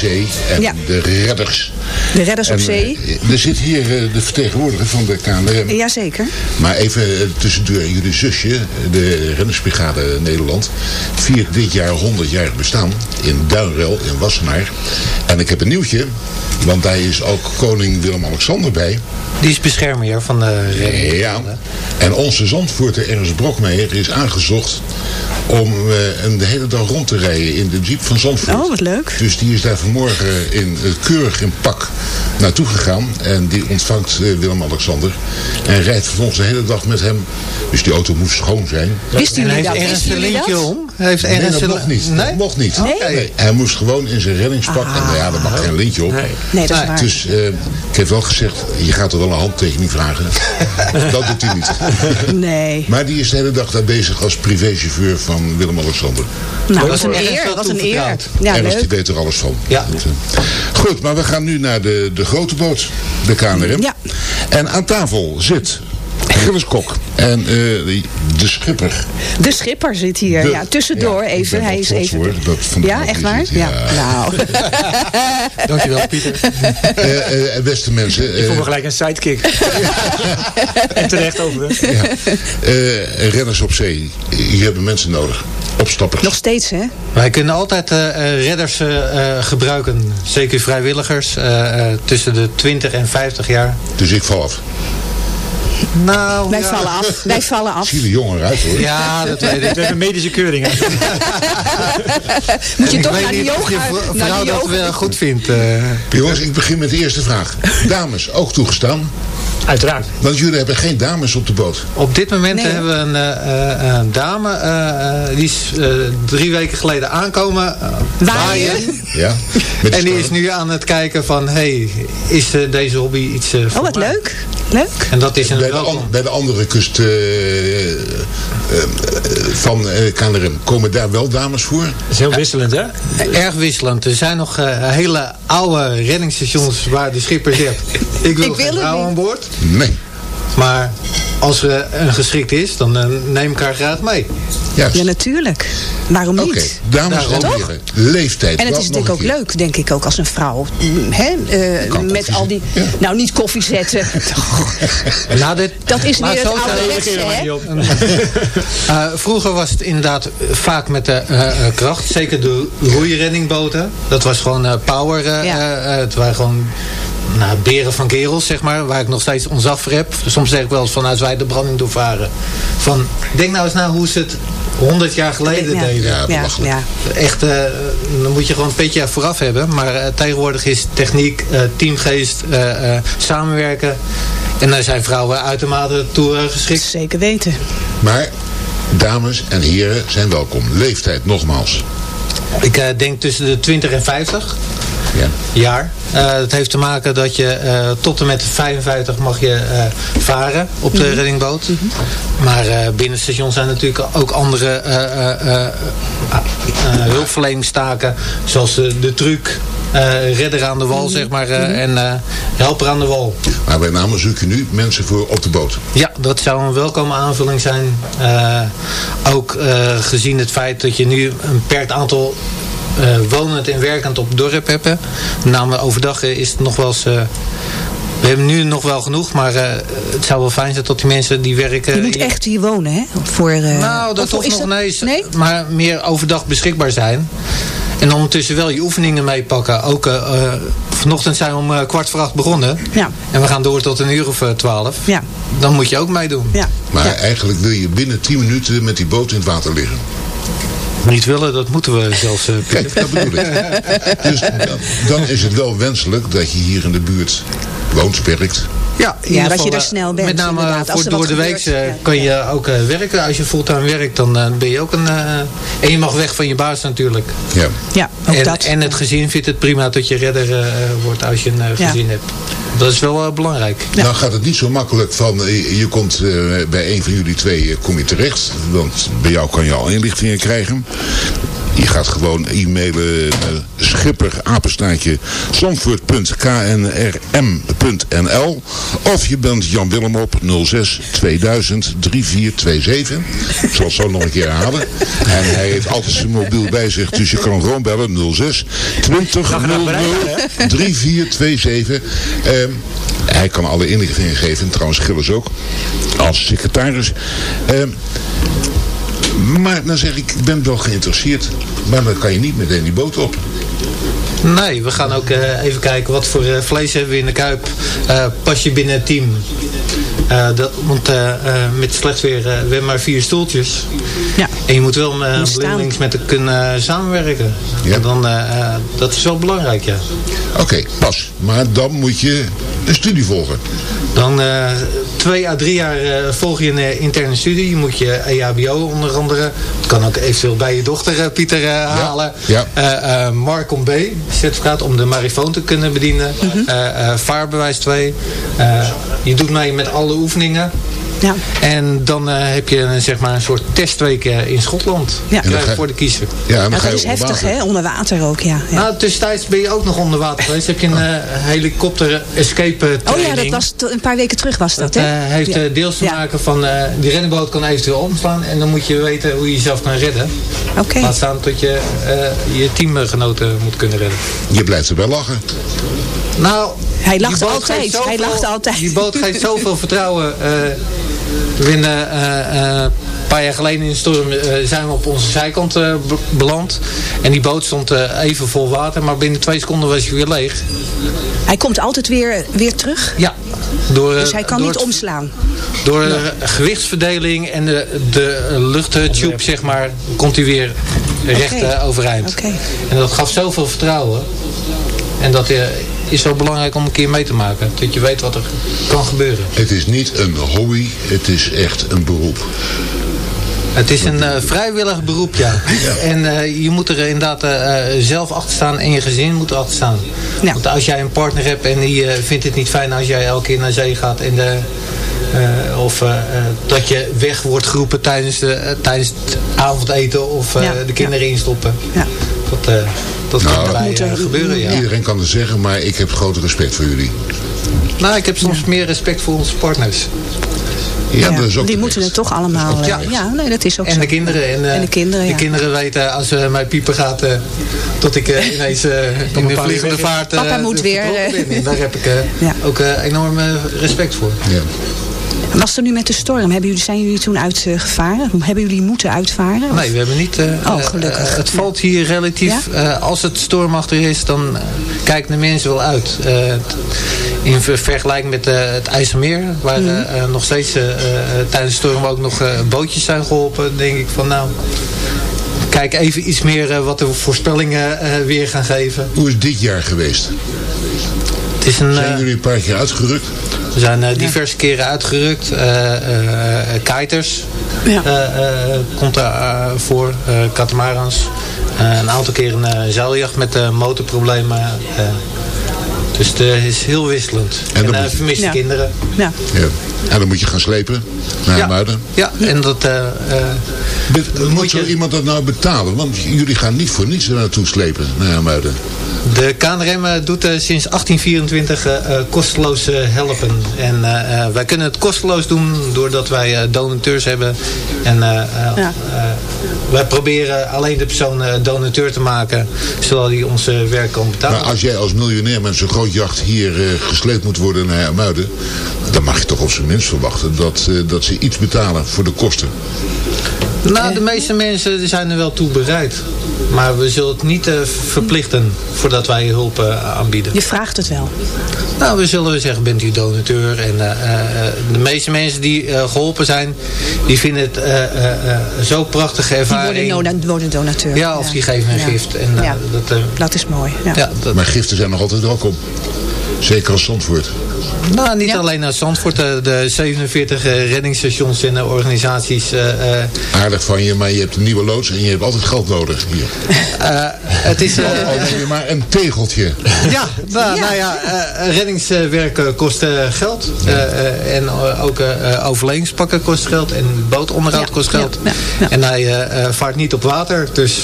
zee. En Ja. de redders. De redders op zee. eh, er zit hier eh, de vertegenwoordiger van de KNRM. Jazeker. Maar even eh, tussendoor, jullie zusje, de Rennersbrigade Nederland, viert dit jaar 100 jaar bestaan in Duinrel in Wassenaar. En ik heb een nieuwtje, want daar is ook koning Willem-Alexander bij. Die is beschermheer van de redding. Ja, en onze zandvoerder Ernst Brokmeijer is aangezocht om eh, hem de hele dag rond te rijden in de jeep van Zandvoort. Oh, wat leuk. Dus die is daar vanmorgen in, eh, keurig in pak naartoe gegaan. En die ontvangt eh, Willem-Alexander. En rijdt vervolgens de hele dag met hem. Dus die auto moest schoon zijn. Jullie heeft dat? Wisten een lintje dat? om? Heeft Nee, dat een- mocht niet. Nee? Dat mocht niet. Oké. Hij moest gewoon in zijn reddingspak. En nou ja, daar mag geen lintje op. Nee, dat is waar. Dus eh, ik heb wel gezegd, je gaat er wel een handtekening vragen. dat doet hij niet. Nee. Maar die is de hele dag daar bezig als privéchauffeur van Willem-Alexander. Nou, Dat wat een eer. echt Wat een eer. Ja, die leuk. weet er alles van. Ja. Goed. Goed, maar we gaan nu naar de, de grote boot, de KNRM. Ja. En aan tafel zit Gilles Kok en eh, de, schipper. De schipper zit hier. De- ja, tussendoor ja, even. Hij is even. hoor, dat ja, echt hier waar? zit. Ja. Ja. Nou. Dankjewel, Pieter. Eh, eh, beste mensen. Ik voel me gelijk een sidekick. en terecht overigens. ja, eh, redders op zee. Je hebt mensen nodig. Opstappers. Nog steeds, hè? Wij kunnen altijd eh, eh, redders gebruiken. Zeker vrijwilligers. eh, eh, tussen de 20 en 50 jaar. Dus ik val af. Nou, Wij ja. vallen af. Wij vallen af. Zie er jonger uit hoor. Ja, dat weet ik. We hebben een medische keuring. hè. Moet je ik toch weet naar de niet of je yoga? vrouw dat wel goed vindt. eh. Jongens, ik begin met de eerste vraag. Dames, ook toegestaan? Uiteraard. Want jullie hebben geen dames op de boot. Op dit moment Nee. hebben we een, eh, eh, een dame. eh, eh, die is eh, drie weken geleden aankomen. Waaien. Ja? En die is nu aan het kijken van... Hey, is deze hobby iets Oh, wat mij? leuk. Leuk. En dat is een bij, de an- bij de andere kust eh, eh, eh, van eh, KNRM. Komen daar wel dames voor? Dat is heel wisselend, hè? Erg wisselend. Er zijn nog hele oude reddingsstations waar de schipper zegt... Ik wil Ik wil geen vrouw aan boord. Nee. Maar als er een geschikt is, dan eh, neem ik haar graag mee. Juist. Ja, natuurlijk. Waarom niet? Oké, dames en Toch? leeftijd. En het is natuurlijk ook leuk, denk ik, ook als een vrouw. mm, Hè, eh, met al die... Nou, niet koffie zetten. Nou, dit, Dat is maar weer het hè? Eh, vroeger was het inderdaad vaak met de kracht. Zeker de roeireddingboten. Dat was gewoon eh, power. eh, Ja. eh, het waren gewoon nou, beren van kerels, zeg maar. Waar ik nog steeds ontzag voor heb. Soms zeg ik wel eens van als wij de branding doorvaren. Van, denk nou eens na hoe ze het 100 jaar geleden Ja. deden. Ja, Ja. Echt, eh, dan moet je gewoon een petje vooraf hebben. Maar eh, tegenwoordig is techniek, eh, teamgeest, eh, eh, samenwerken. En daar zijn vrouwen uitermate toe geschikt. Zeker weten. Maar, dames en heren zijn welkom. Leeftijd, nogmaals. Ik eh, denk tussen de 20 en 50 Ja. jaar. Eh dat heeft te maken dat je eh, tot en met de 55 mag je eh, varen op de reddingboot. Maar eh, binnen het station zijn natuurlijk ook andere eh, eh, eh, eh, hulpverleningstaken. Zoals eh, de truc, eh, redder aan de wal zeg maar, eh, en eh, helper aan de wal. Maar bij name zoek je nu mensen voor op de boot. Ja, dat zou een welkome aanvulling zijn. Eh, ook eh, gezien het feit dat je nu een beperkt aantal eh, wonend en werkend op het dorp hebt. Met name overdag eh, is het nog wel eens... eh, we hebben nu nog wel genoeg, maar eh, het zou wel fijn zijn dat die mensen die werken... Je moet echt hier wonen, hè? Voor, eh, Nou, dat of toch nog dat- Nee? maar meer overdag beschikbaar zijn. En ondertussen wel je oefeningen meepakken. Ook eh, eh, vanochtend zijn we om eh, kwart voor acht begonnen. Ja. En we gaan door tot een uur of eh, twaalf. Ja. Dan moet je ook meedoen. Ja. Maar Ja. eigenlijk wil je binnen 10 minuten met die boot in het water liggen. Niet willen, dat moeten we zelfs. eh, Pieter. Kijk, dat bedoel ik. Dus dan, dan is het wel wenselijk dat je hier in de buurt woont, werkt. Ja, in Ja, dat geval, je er eh, snel bent, Met name inderdaad, als voor door de week kan je ook eh, werken. Als je fulltime werkt, dan eh, ben je ook een... eh, en je mag weg van je baas natuurlijk. Ja. Ja, ook En, dat. en het gezin vindt het prima dat je redder eh, wordt als je een eh, Ja. gezin hebt. Dat is wel eh, belangrijk. Nou gaat het niet zo makkelijk van, eh, je komt eh, bij een van jullie twee kom je terecht. Want bij jou kan je al inlichtingen krijgen. Je gaat gewoon e-mailen naar schipper apenstaartje zandvoort.knrm.nl Of je bent Jan Willem op 06 2000 3427. Ik zal het zo nog een keer herhalen. En hij heeft altijd zijn mobiel bij zich, dus je kan gewoon bellen 06 20 00 3427. Ehm, hij kan alle inlichtingen geven, en trouwens Gilles ook, als secretaris. Ehm, maar dan zeg ik, ik ben wel geïnteresseerd. Maar dan kan je niet meteen die boot op. Nee, we gaan ook eh, even kijken wat voor eh, vlees hebben we in de kuip. Eh, pas je binnen het team. Eh, dat, want met slecht weer, we hebben maar vier stoeltjes. Ja. En je moet wel uh, blindelings met elkaar kunnen samenwerken. Ja. En dan, dat is wel belangrijk, ja. Oké, pas. Maar dan moet je een studie volgen. Dan eh, twee à drie jaar eh, volg je een eh, interne studie. Je moet je EHBO onder andere. Dat kan ook eventueel bij je dochter, eh, Pieter, eh, halen. ja. Eh, Marcom B, certificaat om de marifoon te kunnen bedienen. Mhm. Eh, eh, vaarbewijs 2. Eh, je doet mee met alle oefeningen. Ja. En dan eh, heb je een, zeg maar, een soort testweek eh, in Schotland. Ja. Je voor de kiezer. Ja, Nou, dat is heftig, hè? Onder water ook, ja. ja. Nou, tussentijds ben je ook nog onder water geweest. Heb je een eh, helikopter escape eh, oh ja, training. dat was een paar weken terug was dat, Dat hè? eh, heeft Ja. eh, deels te maken van, eh die rennenboot kan eventueel omslaan. En dan moet je weten hoe je jezelf kan redden. Oké. Laat staan tot je eh, je teamgenoten moet kunnen redden. Je blijft er wel lachen. Nou, Hij lacht altijd. zoveel- Hij lacht altijd. Die boot geeft zoveel vertrouwen. eh we winnen, eh, eh, een paar jaar geleden in de storm eh, zijn we op onze zijkant eh, be- beland. En die boot stond eh, even vol water. Maar binnen twee seconden was hij weer leeg. Hij komt altijd weer, weer terug. Ja. Door, Dus hij kan door niet het- omslaan. Door gewichtsverdeling en de, de luchttube, zeg maar, komt hij weer recht overeind. Oké. En dat gaf zoveel vertrouwen. En dat is wel belangrijk om een keer mee te maken. Dat je weet wat er kan gebeuren. Het is niet een hobby, het is echt een beroep. Het is een eh, vrijwillig beroep, ja. En eh, je moet er inderdaad eh, zelf achter staan en je gezin moet erachter staan. Ja. Want als jij een partner hebt en die eh, vindt het niet fijn als jij elke keer naar zee gaat en de, eh, of dat je weg wordt geroepen tijdens, de, tijdens het avondeten of eh, Ja, de kinderen instoppen. Ja. Dat, eh, dat Nou, kan dat eh, er- gebeuren, ja. Iedereen kan het zeggen, maar ik heb grote respect voor jullie. Nou, ik heb soms meer respect voor onze partners. Ja, dat is ook die moeten het toch allemaal... eh, Ja. ja, nee, dat is ook En zo. de kinderen. En, eh, En de kinderen, ja. De kinderen weten als uh, mijn pieper gaat, eh, tot ik eh, ineens eh, in de vliegende vaart eh, Papa moet weer, eh. daar heb ik eh, Ja. ook eh, enorm eh, respect voor. Ja. Was er nu met de storm? Hebben jullie, zijn jullie toen uitgevaren? Hebben jullie moeten uitvaren? Of- Nee, we hebben niet... eh, Oh, gelukkig. eh, het valt hier relatief... eh, als het stormachtig is, dan kijken de mensen wel uit. Eh, in ver- vergelijking met het IJsselmeer... waar Mhm. nog steeds tijdens de storm ook nog eh, bootjes zijn geholpen... denk ik van nou... Kijk even iets meer wat de voorspellingen eh, weer gaan geven. Hoe is dit jaar geweest? Het is een, Zijn eh, jullie een paar keer uitgerukt? we zijn eh, diverse keren uitgerukt. Eh eh, eh, kiters Ja. eh, eh, komt er eh, voor. eh catamarans. Eh, een aantal keer een eh, zeiljacht met eh, motorproblemen. eh. dus het is heel wisselend. En En, vermiste Ja. kinderen. Ja. En dan moet je gaan slepen naar Ja. Muiden. Ja, en dat... eh, eh, Bet- Moet moet zo je- iemand dat nou betalen? Want jullie gaan niet voor niets er naartoe slepen naar Muiden. De KNRM eh, doet sinds 1824 eh, eh, kosteloos helpen. En eh, eh, wij kunnen het kosteloos doen doordat wij eh, donateurs hebben. En eh, eh, Ja. wij proberen alleen de persoon eh, donateur te maken, zodat hij ons werk kan betalen. Maar als jij als miljonair met zo'n groot jacht hier eh, gesleept moet worden naar Muiden... dan mag je toch op zijn minst verwachten dat, eh, dat ze iets betalen voor de kosten. Nou, de meeste mensen zijn er wel toe bereid. Maar we zullen het niet eh, verplichten voordat wij hulp eh, aanbieden. Je vraagt het wel. Nou, we zullen zeggen, bent u donateur? En eh, eh, de meeste mensen die eh, geholpen zijn, die vinden het eh, eh, eh, zo prachtige Die ervaring. worden, nona- worden donateur. Ja, of die geven een Ja. gift. En, Ja. dat, Dat is mooi. Ja. ja, dat, Maar giften zijn nog altijd welkom. Zeker als Zandvoort. Nou, niet Ja. alleen naar Zandvoort. eh, de 47 eh, reddingsstations en eh, organisaties. eh, eh, Aardig van je, maar je hebt een nieuwe loods en je hebt altijd geld nodig. Hier. eh, het is... eh, je maar een tegeltje. Ja, nou ja, nou ja eh, reddingswerk kost eh, geld. Eh, eh, en ook eh, overlevingspakken kost geld. En bootonderhoud Ja, kost geld. ja, ja, ja. En hij eh, eh, vaart niet op water, dus,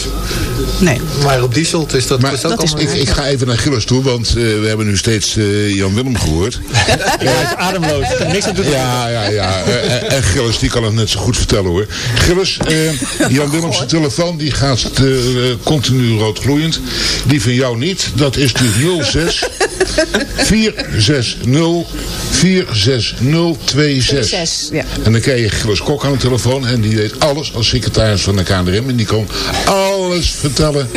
Nee. maar op diesel. Dus dat Maar kost ook dat is allemaal ik, ik ga even naar Gilles toe, want eh, we hebben nu steeds eh, Jan Willem gehoord. Hij is ademloos. Niks aan doen. Ja, ja, ja. Eh, En, en Gilles, die kan het net zo goed vertellen hoor. Gilles, eh, Jan Willems telefoon die gaat eh, continu roodgloeiend. Die van jou niet. Dat is dus 06 460 46026. Zes, ja. En dan krijg je Gilles Kok aan de telefoon. En die weet alles als secretaris van de KNRM. En die kan alles vertellen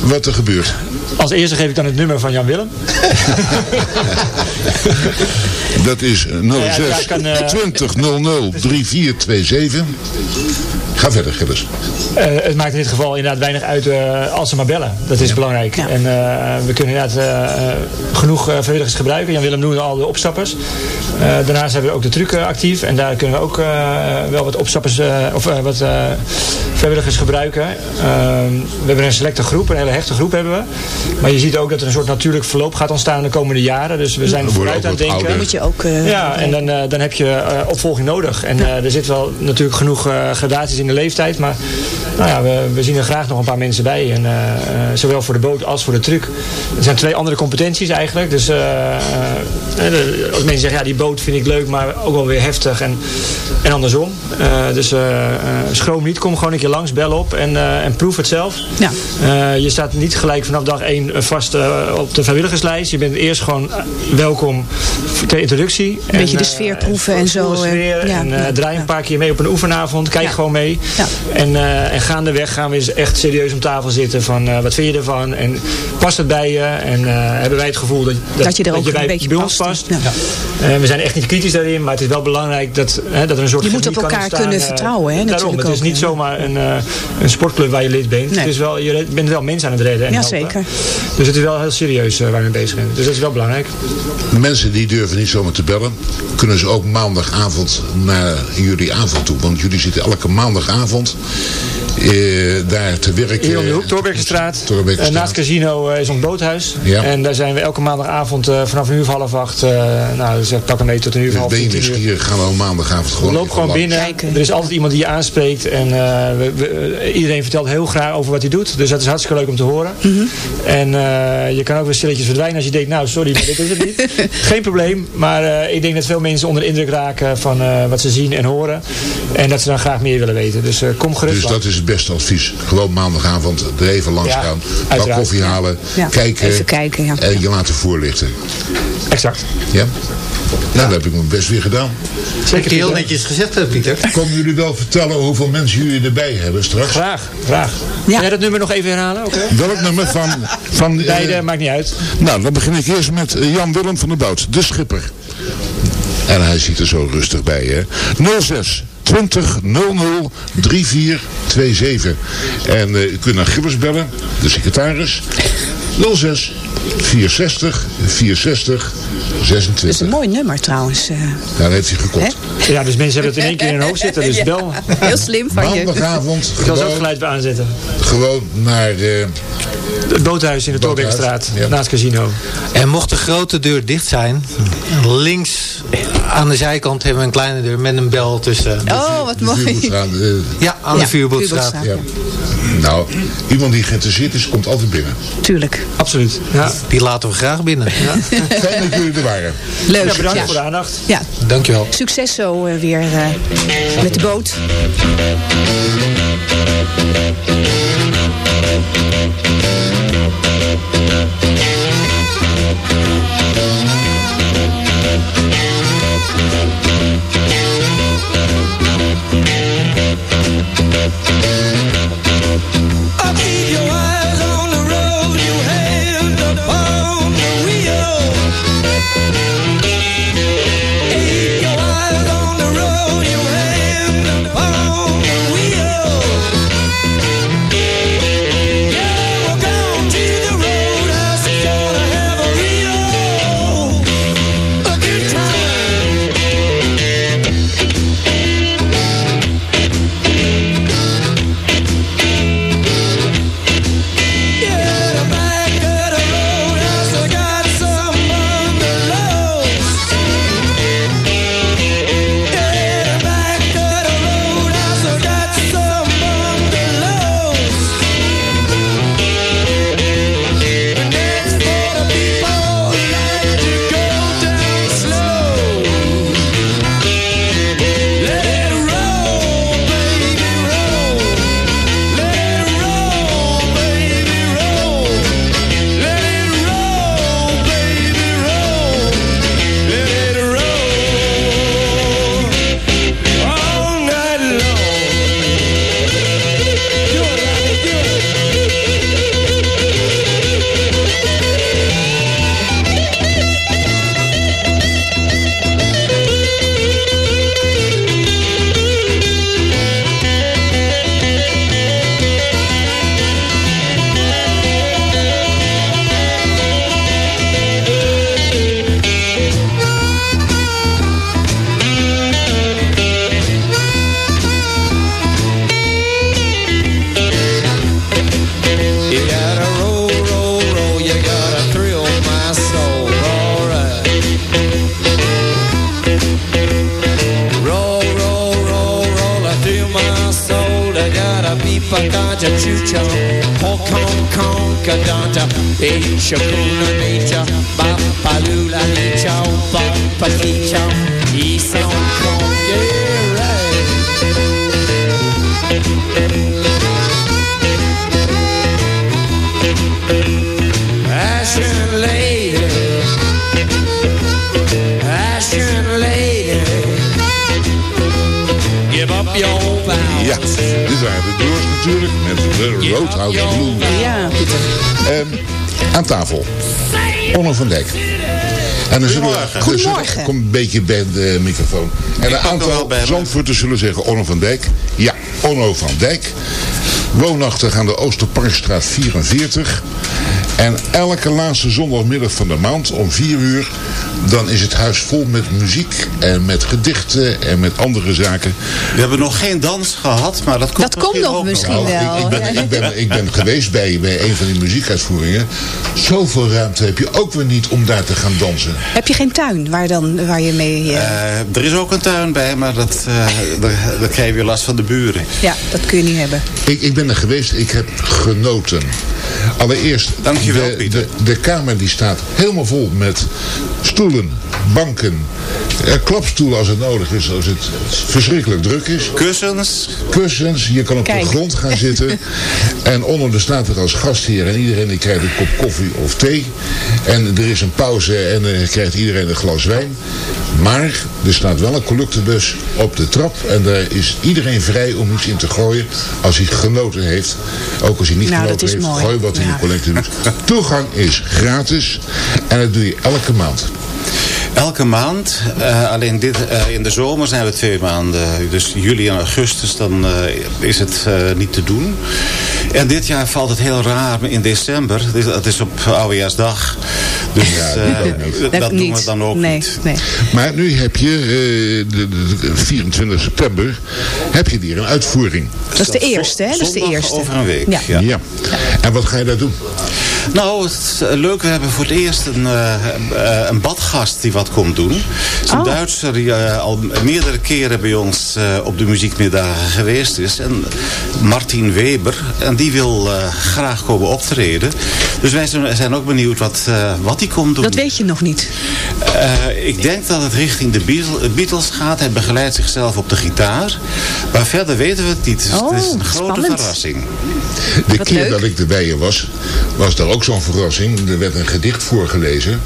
wat er gebeurt. Als eerste geef ik dan het nummer van Jan Willem. Dat is 06 ja, ik kan, eh, 20 00 3427. Ga verder, Gilles. Eh, het maakt in dit geval inderdaad weinig uit eh, als ze maar bellen. Dat is belangrijk. Ja. En eh, we kunnen inderdaad genoeg eh, vrijwilligers gebruiken. Jan Willem noemde al de opstappers. Eh, daarnaast hebben we ook de truc actief. En daar kunnen we ook eh, wel wat opstappers eh, of wat eh, vrijwilligers gebruiken. Eh, we hebben een selecte groep, een hele hechte groep hebben we. Maar je ziet ook dat er een soort natuurlijk verloop gaat ontstaan de komende jaren. Dus we zijn vooruit aan het denken. Moet je ook... eh, Ja, en dan, eh, dan heb je eh, opvolging nodig. En eh, er zit wel natuurlijk genoeg eh, gradaties in de leeftijd. Maar nou ja, we, we zien er graag nog een paar mensen bij. En, eh, eh, zowel voor de boot als voor de truck. Er zijn twee andere competenties eigenlijk. Dus eh, als mensen zeggen, ja die boot vind ik leuk, maar ook wel weer heftig. En, en andersom. Dus schroom niet, kom gewoon een keer langs, bel op en, en proef het zelf. Ja. Je staat niet gelijk vanaf dag 1 vast op de vrijwilligerslijst. Je bent eerst gewoon welkom ter introductie. Een beetje de eh, sfeer proeven en zo, eh, sfeer. ja, en eh, ja, draai een paar keer mee op een oefenavond. Kijk Ja. gewoon mee. Ja. En, eh, en gaandeweg gaan we eens echt serieus om tafel zitten. Van eh, wat vind je ervan? En past het bij je? En eh, hebben wij het gevoel dat, Dat je er ook bij, een beetje bij ons past. past? Ja. Eh, we zijn echt niet kritisch daarin. Maar het is wel belangrijk dat, hè, dat er een soort Je moet op elkaar ontstaan, kunnen eh, vertrouwen, hè, Daarom, natuurlijk het is niet zomaar een, eh, een sportclub waar je lid bent. Nee. Het is wel, je bent wel mensen aan het redden. En Ja, zeker. Dus het is wel heel serieus eh, waar we mee bezig zijn. Dus dat is wel belangrijk. Mensen die durven niet zomaar te bellen, kunnen ze ook maandagavond naar jullie avond toe. Want jullie zitten elke maandagavond eh, daar te werken. Hier om de hoek, Torbergenstraat. Torbergenstraat. Eh, naast het casino eh, is ons boothuis. Ja. En daar zijn we elke maandagavond eh, vanaf een uur of half acht eh, nou, zeg, pak een mee tot een uur, Dus half uur. nieuwsgierig, gaan we al maandagavond gewoon Loop gewoon langs. binnen. Er is altijd iemand die je aanspreekt. En eh, we- we- iedereen vertelt heel graag over wat hij doet. Dus dat is hartstikke leuk om te horen. En eh, je kan ook weer stilletjes verdwijnen als je denkt, nou sorry, maar dit is het niet. Geen probleem. Maar eh, ik denk dat veel mensen onder de indruk raken van eh, wat ze zien en horen. En dat ze dan graag meer willen weten. Dus eh, kom gerust Dus dat is het beste advies. Gewoon maandagavond er even langs Ja, gaan. Wat koffie halen. Ja, kijken. even kijken, ja. En je laten voorlichten. Exact. Ja? Nou, dat heb ik mijn best weer gedaan. Zeker heel netjes gezegd, Pieter. Komen jullie wel vertellen hoeveel mensen jullie erbij hebben straks? Graag, graag. Kun jij dat nummer nog even herhalen? Oké. Welk nummer van... van Beide, maakt niet uit. Nou, dan begin ik eerst met Jan Willem van der Bout, de schipper. En hij ziet er zo rustig bij, hè. 06 20 00 3427. En eh, u kunt naar Gibbers bellen, de secretaris. 06 460 460 Dat is 26. een mooi nummer trouwens. eh. Daar heeft hij gekocht. Ja, dus mensen hebben het in één keer in hun hoofd zitten. Dus Ja, bel. Heel slim van je. Maandagavond Ik zal zo ook geluid aanzetten. gewoon naar... eh, Het boothuis in de ja. naast het casino. En mocht de grote deur dicht zijn, links aan de zijkant hebben we een kleine deur met een bel tussen. Oh, wat de mooi. Eh, Ja, aan de Ja, Vuurbootstraat. Vuurbootstraat. ja. Nou, iemand die geïnteresseerd is, komt altijd binnen. Tuurlijk. Absoluut. Ja. Die laten we graag binnen. Fijn dat jullie er waren. Leuk. Ja, bedankt Ja. voor de aandacht. Ja, Dankjewel. succes zo eh, weer eh, met de boot. Beetje bij de microfoon. En een aantal Zandvoorters zullen zeggen Onno van Dijk. Ja, Onno van Dijk. Woonachtig aan de Oosterparkstraat 44. En elke laatste zondagmiddag van de maand om vier uur, dan is het huis vol met muziek en met gedichten en met andere zaken. We hebben nog geen dans gehad, maar dat komt Dat komt nog misschien wel. Ik, ik, ben, ik, ben, ik ben geweest bij, bij een van die muziekuitvoeringen. Zoveel ruimte heb je ook weer niet om daar te gaan dansen. Heb je geen tuin waar, dan, waar je mee... eh, Eh, er is ook een tuin bij, maar dat, eh daar, daar krijg je weer last van de buren. ja, dat kun je niet hebben. Ik, ik ben er geweest, ik heb genoten. Allereerst, Dankjewel, de, Pieter. De, de kamer die staat helemaal vol met stoelen, banken, eh, klapstoelen als het nodig is, als het verschrikkelijk druk is. Kussens. Kussens, je kan op Kijk. de grond gaan zitten. en onder de staat er als gastheer en iedereen die krijgt een kop koffie of thee. En er is een pauze en dan krijgt iedereen een glas wijn. Maar er staat wel een collectebus op de trap en daar is iedereen vrij om iets in te gooien als hij genoten heeft. Ook als hij niet Nou, dat genoten is heeft, mooi. gooi wat in Ja. de collectebus. Toegang is gratis en dat doe je elke maand. Elke maand. eh, alleen dit, eh, in de zomer zijn we twee maanden. Dus juli en augustus, dan eh, is het eh, niet te doen. En dit jaar valt het heel raar in december. Het is op Oudejaarsdag. Dus Ja, dat dat, Dat doen niet. we dan ook nee, niet. Nee. Maar nu heb je, eh, de, de- de 24 september, heb je hier een uitvoering. Dat is de eerste, hè? Dat is de eerste. over een week. Ja. Ja. Ja. En wat ga je daar doen? Nou, het is eh, leuk. We hebben voor het eerst een, eh, eh, een badgast die wat komt doen. Het is een Oh. Duitser die al meerdere keren bij ons eh, op de muziekmiddagen geweest is. En Martin Weber. En die wil eh, graag komen optreden. Dus wij zijn, zijn ook benieuwd wat, eh, wat hij komt doen. Dat weet je nog niet. Eh, ik denk dat het richting de Beatle- Beatles gaat. Hij begeleidt zichzelf op de gitaar. Maar verder weten we het niet. Dus het is Oh, een grote spannend. verrassing. De Wat keer leuk. dat ik erbij je was, was daar ook zo'n verrassing. Er werd een gedicht voorgelezen.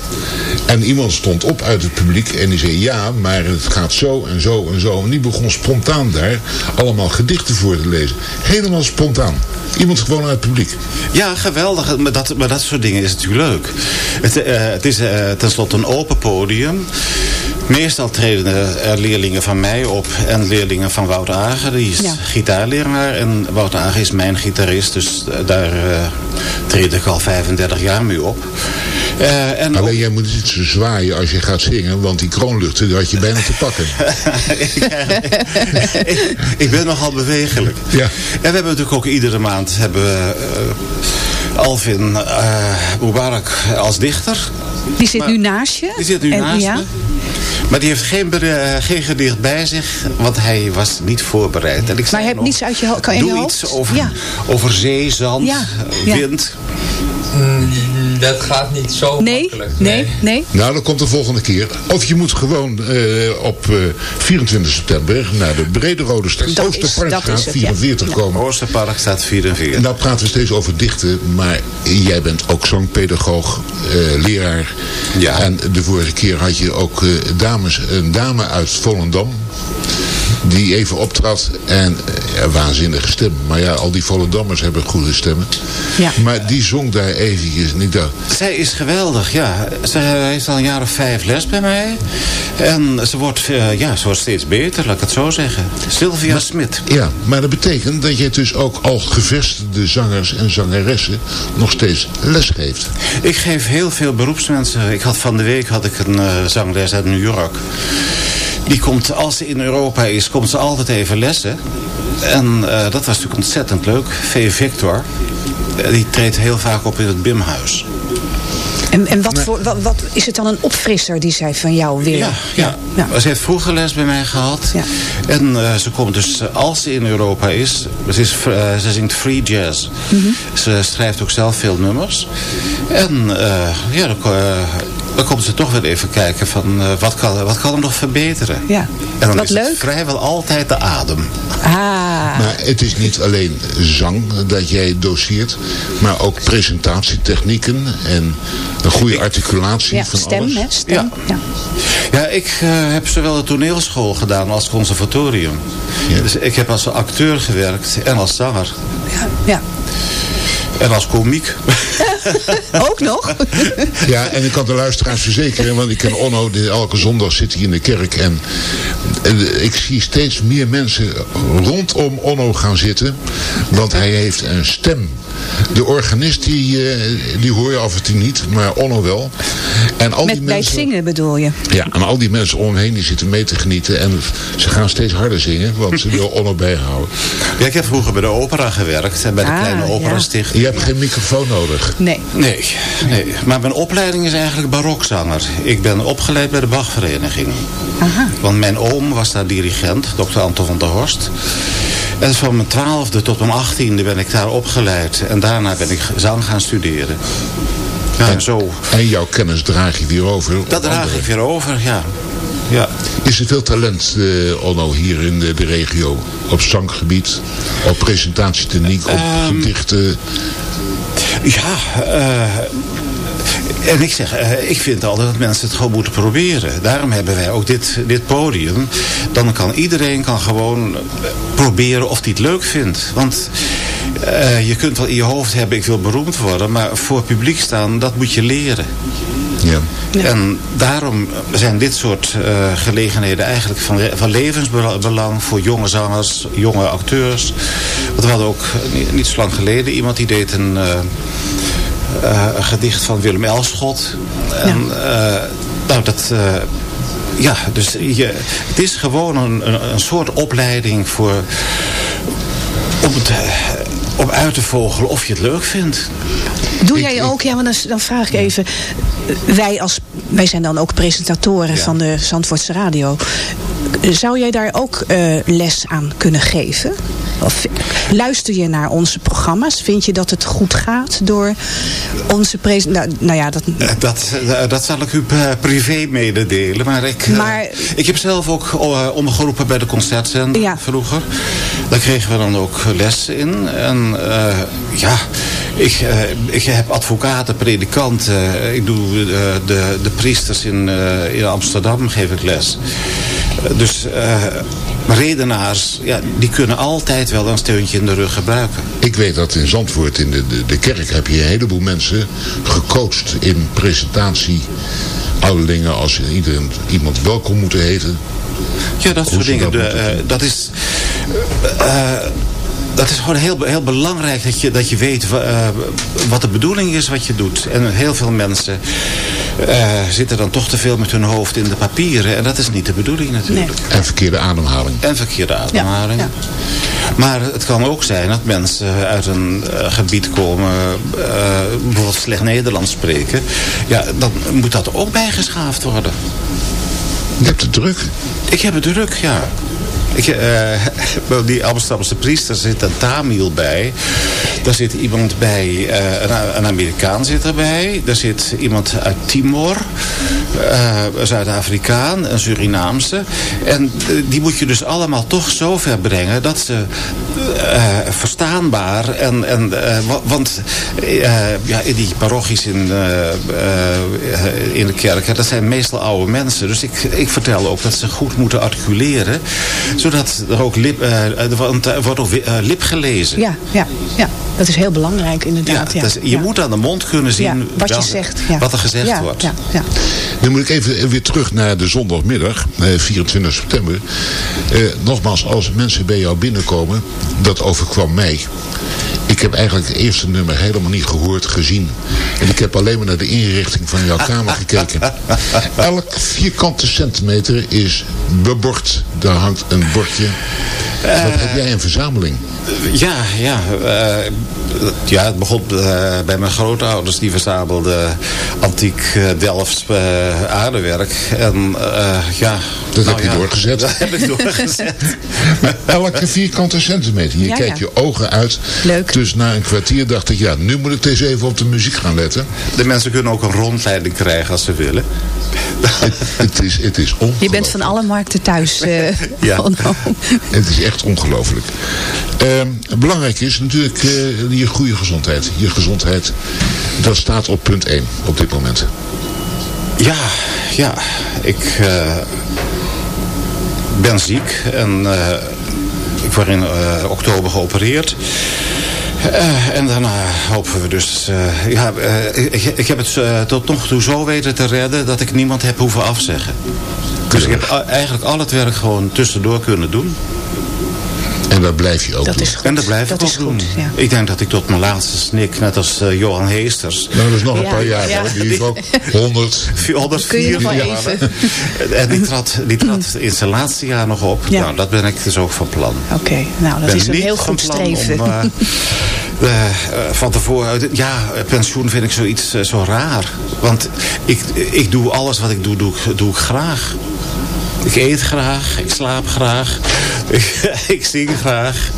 En iemand stond op uit het publiek en die zei ja, maar het gaat zo en zo en zo. En die begon spontaan daar allemaal gedichten voor te lezen. Helemaal spontaan. Iemand gewoon uit het publiek. Ja, geweldig. Maar dat, maar dat soort dingen is natuurlijk leuk. Het, eh, het is eh, tenslotte een open podium. Meestal treden er leerlingen van mij op en leerlingen van Wout Ager. Die is Ja. gitaarleraar en Wout Ager is mijn gitarist. Dus eh, daar eh, treed ik al 35 jaar mee op. Eh, en Alleen jij moet niet zo zwaaien als je gaat zingen, want die kroonluchten die had je bijna te pakken. ik, ik ben nogal bewegelijk. Ja. En we hebben natuurlijk ook iedere maand hebben we, Alvin eh Mubarak als dichter. Die zit Maar- nu naast je. Die zit nu En- naast ja? me. Maar die heeft geen, eh, geen gedicht bij zich, want hij was niet voorbereid. En ik Maar je hebt nog, niets uit je, ho- kan in je Doe hoofd? iets over, Ja. over zee, zand, Ja, eh, ja. wind. Mm, dat gaat niet zo Nee, makkelijk. nee, nee. Nou, dat komt de volgende keer. Of je moet gewoon eh, op eh, 24 september naar de Brede Rode Straat, Dat is- Oosterparkstraat dat is het, ja. 44 Ja. komen. Oosterpark staat 44. Nou praten we steeds over dichten, maar jij bent ook zangpedagoog, eh, leraar. Ja. En de vorige keer had je ook eh, dames, een dame uit Volendam. Die even optrad en eh, ja, waanzinnige stem. Maar ja, al die Volendammers hebben goede stemmen. Ja. Maar die zong daar eventjes. En ik dacht, Zij is geweldig, ja. Ze heeft al een jaar of vijf les bij mij. En ze wordt, eh, ja, ze wordt steeds beter, laat ik het zo zeggen. Sylvia Smit. ja, maar dat betekent dat je dus ook al gevestigde zangers en zangeressen nog steeds les geeft. Ik geef heel veel beroepsmensen. Ik had van de week had ik een eh, zangles uit New York. Die komt, als ze in Europa is, komt ze altijd even lessen. En eh, dat was natuurlijk ontzettend leuk. V. Victor, eh, die treedt heel vaak op in het Bimhuis. En, en wat, voor, wat, wat is het dan een opfrisser die zij van jou willen? Ja, ja. Ja. Ze heeft vroeger les bij mij gehad. Ja. En eh, ze komt dus, als ze in Europa is, ze, is ze zingt free jazz. Mhm. Ze schrijft ook zelf veel nummers. En ja, dan, dan komt ze toch weer even kijken van wat, kan, wat kan er nog verbeteren. Ja. En dan Wat is leuk. het vrijwel altijd de adem. Ah, Maar het is niet alleen zang dat jij doseert, maar ook presentatietechnieken en een goede articulatie ja, van stem, alles. hè? Stem. Ja. Ja. Ja, ik eh, heb zowel de toneelschool gedaan als conservatorium. Ja. Dus ik heb als acteur gewerkt en als zanger. Ja. ja. En als komiek. Ook nog? Ja, en ik kan de luisteraars verzekeren, want ik ken Onno, die- elke zondag zit hij in de kerk. En, en ik zie steeds meer mensen rondom Onno gaan zitten, want hij heeft een stem. De organist, die, eh, die hoor je af en toe niet, maar Onno wel. En al die Met, bij het mensen... zingen bedoel je? Ja, en al die mensen om hem heen die zitten mee te genieten. En ze gaan steeds harder zingen, want ze willen Onno bijhouden. Ja, ik heb vroeger bij de opera gewerkt. En bij de Ah, kleine ja. operastichting. Je hebt geen microfoon nodig. Nee. Nee, nee, maar mijn opleiding is eigenlijk barokzanger. Ik ben opgeleid bij de Bachvereniging. Aha. Want mijn oom was daar dirigent, dokter Anton van der Horst. En van mijn twaalfde tot mijn achttiende ben ik daar opgeleid. En daarna ben ik zang gaan studeren. Ja, en zo. En jouw kennis draag je weer over. Dat draag anderen. ik weer over, ja. ja. Is er veel talent, eh, Onno, hier in de, de regio? Op zanggebied, op presentatietechniek, op Ehm, gedichten? Ja, eh, en ik zeg, eh, ik vind altijd dat mensen het gewoon moeten proberen. Daarom hebben wij ook dit, dit podium. Dan kan iedereen kan gewoon proberen of hij het leuk vindt. Want eh, je kunt wel in je hoofd hebben, ik wil beroemd worden. Maar voor het publiek staan, dat moet je leren. Ja. En daarom zijn dit soort eh, gelegenheden eigenlijk van, van levensbelang voor jonge zangers, jonge acteurs. Want we hadden ook niet, niet zo lang geleden iemand die deed een, eh, eh, een gedicht van Willem Elschot. En eh, nou, dat... eh, ja, dus je, het is gewoon een, een, een soort opleiding voor... Om, het, om uit te vogelen of je het leuk vindt. Doe jij ook, ja, maar dan, dan vraag ik even. Wij, als, wij zijn dan ook presentatoren van de Zandvoortse Radio. Zou jij daar ook eh, les aan kunnen geven? Of luister je naar onze programma's? Vind je dat het goed gaat door onze presentatie? Nou, nou ja, dat, Eh, Dat, eh, dat zal ik u eh, privé mededelen. Maar ik, Maar- ik heb zelf ook omgeroepen bij de concertzender vroeger. Daar kregen we dan ook les in. En ja, ik, ik heb advocaten, predikanten. Ik doe de, de priesters in, in Amsterdam geef ik les. Dus redenaars, ja, die kunnen altijd wel een steuntje in de rug gebruiken. Ik weet dat in Zandvoort, in de, de, de kerk, heb je een heleboel mensen gecoacht in presentatie. Ouderlingen als iedereen, iemand welkom moeten heten. Ja, dat Hoe soort dingen. dat De, eh, dat is... eh, eh, dat is gewoon heel, heel belangrijk dat je, dat je weet eh, wat de bedoeling is wat je doet. En heel veel mensen eh, zitten dan toch te veel met hun hoofd in de papieren. En dat is niet de bedoeling natuurlijk. En verkeerde ademhaling. En verkeerde ademhaling. Maar het kan ook zijn dat mensen uit een eh, gebied komen, bijvoorbeeld slecht Nederlands spreken. Ja, dan moet dat ook bijgeschaafd worden. Je hebt het druk. Ik heb het druk, ja. Ik, bij die Amsterdamse priester zit een Tamil bij. Daar zit iemand bij, eh, een, Amerikaan zit erbij. Daar zit iemand uit Timor, een Zuid-Afrikaan, een Surinaamse. En die moet je dus allemaal toch zo ver brengen dat ze verstaanbaar en, en wa- want ja, in die parochies in, in de kerk, hè, dat zijn meestal oude mensen. Dus ik, ik vertel ook dat ze goed moeten articuleren, zodat er ook lip, eh, er wordt- er ook eh, lip gelezen. ja, ja, ja, dat is heel belangrijk inderdaad. Ja, dus je ja. moet aan de mond kunnen zien Ja, wat je zegt. Ja. wat er gezegd Ja, wordt. Ja, ja. Nu moet ik even weer terug naar de zondagmiddag, eh, 24 september. Eh, nogmaals, als mensen bij jou binnenkomen, dat overkwam mij. Ik heb eigenlijk het eerste nummer helemaal niet gehoord, gezien. En ik heb alleen maar naar de inrichting van jouw kamer gekeken. Elk vierkante centimeter is bebord. Daar hangt een bordje. Wat heb jij een verzameling? Ja, ja. eh, ja, het begon eh, bij mijn grootouders. Die verzamelden antiek eh, Delfts eh, aardewerk. En eh, ja... Dat nou heb je ja, doorgezet. Dat heb ik doorgezet. Elke vierkante centimeter. Je Ja, kijkt ja. je ogen uit. Leuk. Dus na een kwartier dacht ik, ja, nu moet ik eens even op de muziek gaan letten. De mensen kunnen ook een rondleiding krijgen als ze willen. Het is, het is ongelooflijk. Je bent van alle markten thuis. eh, Ja. Het is echt ongelooflijk. Ehm, belangrijk is natuurlijk eh, je goede gezondheid. Je gezondheid, dat staat op punt 1 op dit moment. Ja, ja. Ik eh, ben ziek en eh, ik word in eh, oktober geopereerd. Eh, en daarna hopen we dus... eh, ja, eh, ik, ik heb het eh, tot nog toe zo weten te redden... dat ik niemand heb hoeven afzeggen. Dus ik heb eigenlijk al het werk gewoon tussendoor kunnen doen. En dat blijf je ook Dat doen. is goed. En dat blijf Dat ik ook doen. goed, ja. Ik denk dat ik tot mijn laatste snik, net als eh, Johan Heesters... Nou, dat is nog een paar jaar ja. hoor. Die is ook 100. 104 Kun je nog wel jaar. En die trad, die trad in zijn laatste jaar nog op. Ja. Nou, dat ben ik dus ook van plan. Oké, nou dat ben is een niet heel van goed plan streven. Om, eh, eh, eh, van tevoren uit... Ja, eh, pensioen vind ik zoiets zo raar. Want ik, ik doe alles wat ik doe, doe, ik- doe ik graag. Ik eet graag, ik slaap graag, ik, ik zing graag,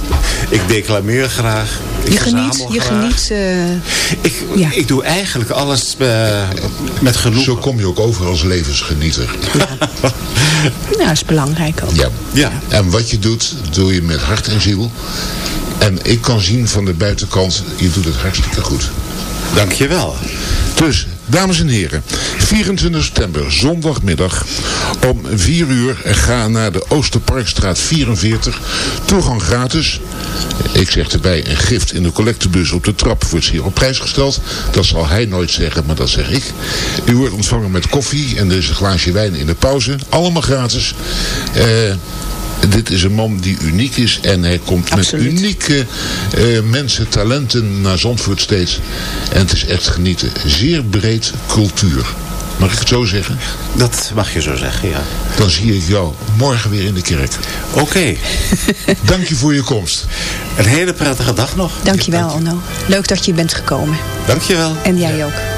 ik declameer graag. Ik je geniet, je graag. geniet. eh, Ik, Ja. ik doe eigenlijk alles eh, met genoeg. Zo kom je ook over als levensgenieter. nou, dat is belangrijk ook. Ja. Ja. En wat je doet, doe je met hart en ziel. En ik kan zien van de buitenkant, je doet het hartstikke goed. Dankjewel. Dus, dames en heren, 24 september, zondagmiddag, om 4 uur ga naar de Oosterparkstraat 44. Toegang gratis. Ik zeg erbij, een gift in de collectebus op de trap wordt zeer op prijs gesteld. Dat zal hij nooit zeggen, maar dat zeg ik. U wordt ontvangen met koffie en er is een glaasje wijn in de pauze. Allemaal gratis. Eh... Dit is een man die uniek is en hij komt Absoluut. met unieke eh, mensen, talenten naar Zandvoort steeds. En het is echt genieten. Zeer breed cultuur. Mag ik het zo zeggen? Dat mag je zo zeggen, ja. Dan zie ik jou morgen weer in de kerk. Oké. Dank je voor je komst. Een hele prettige dag nog. Dankjewel, Onno. Leuk dat je bent gekomen. Dankjewel. En jij ook.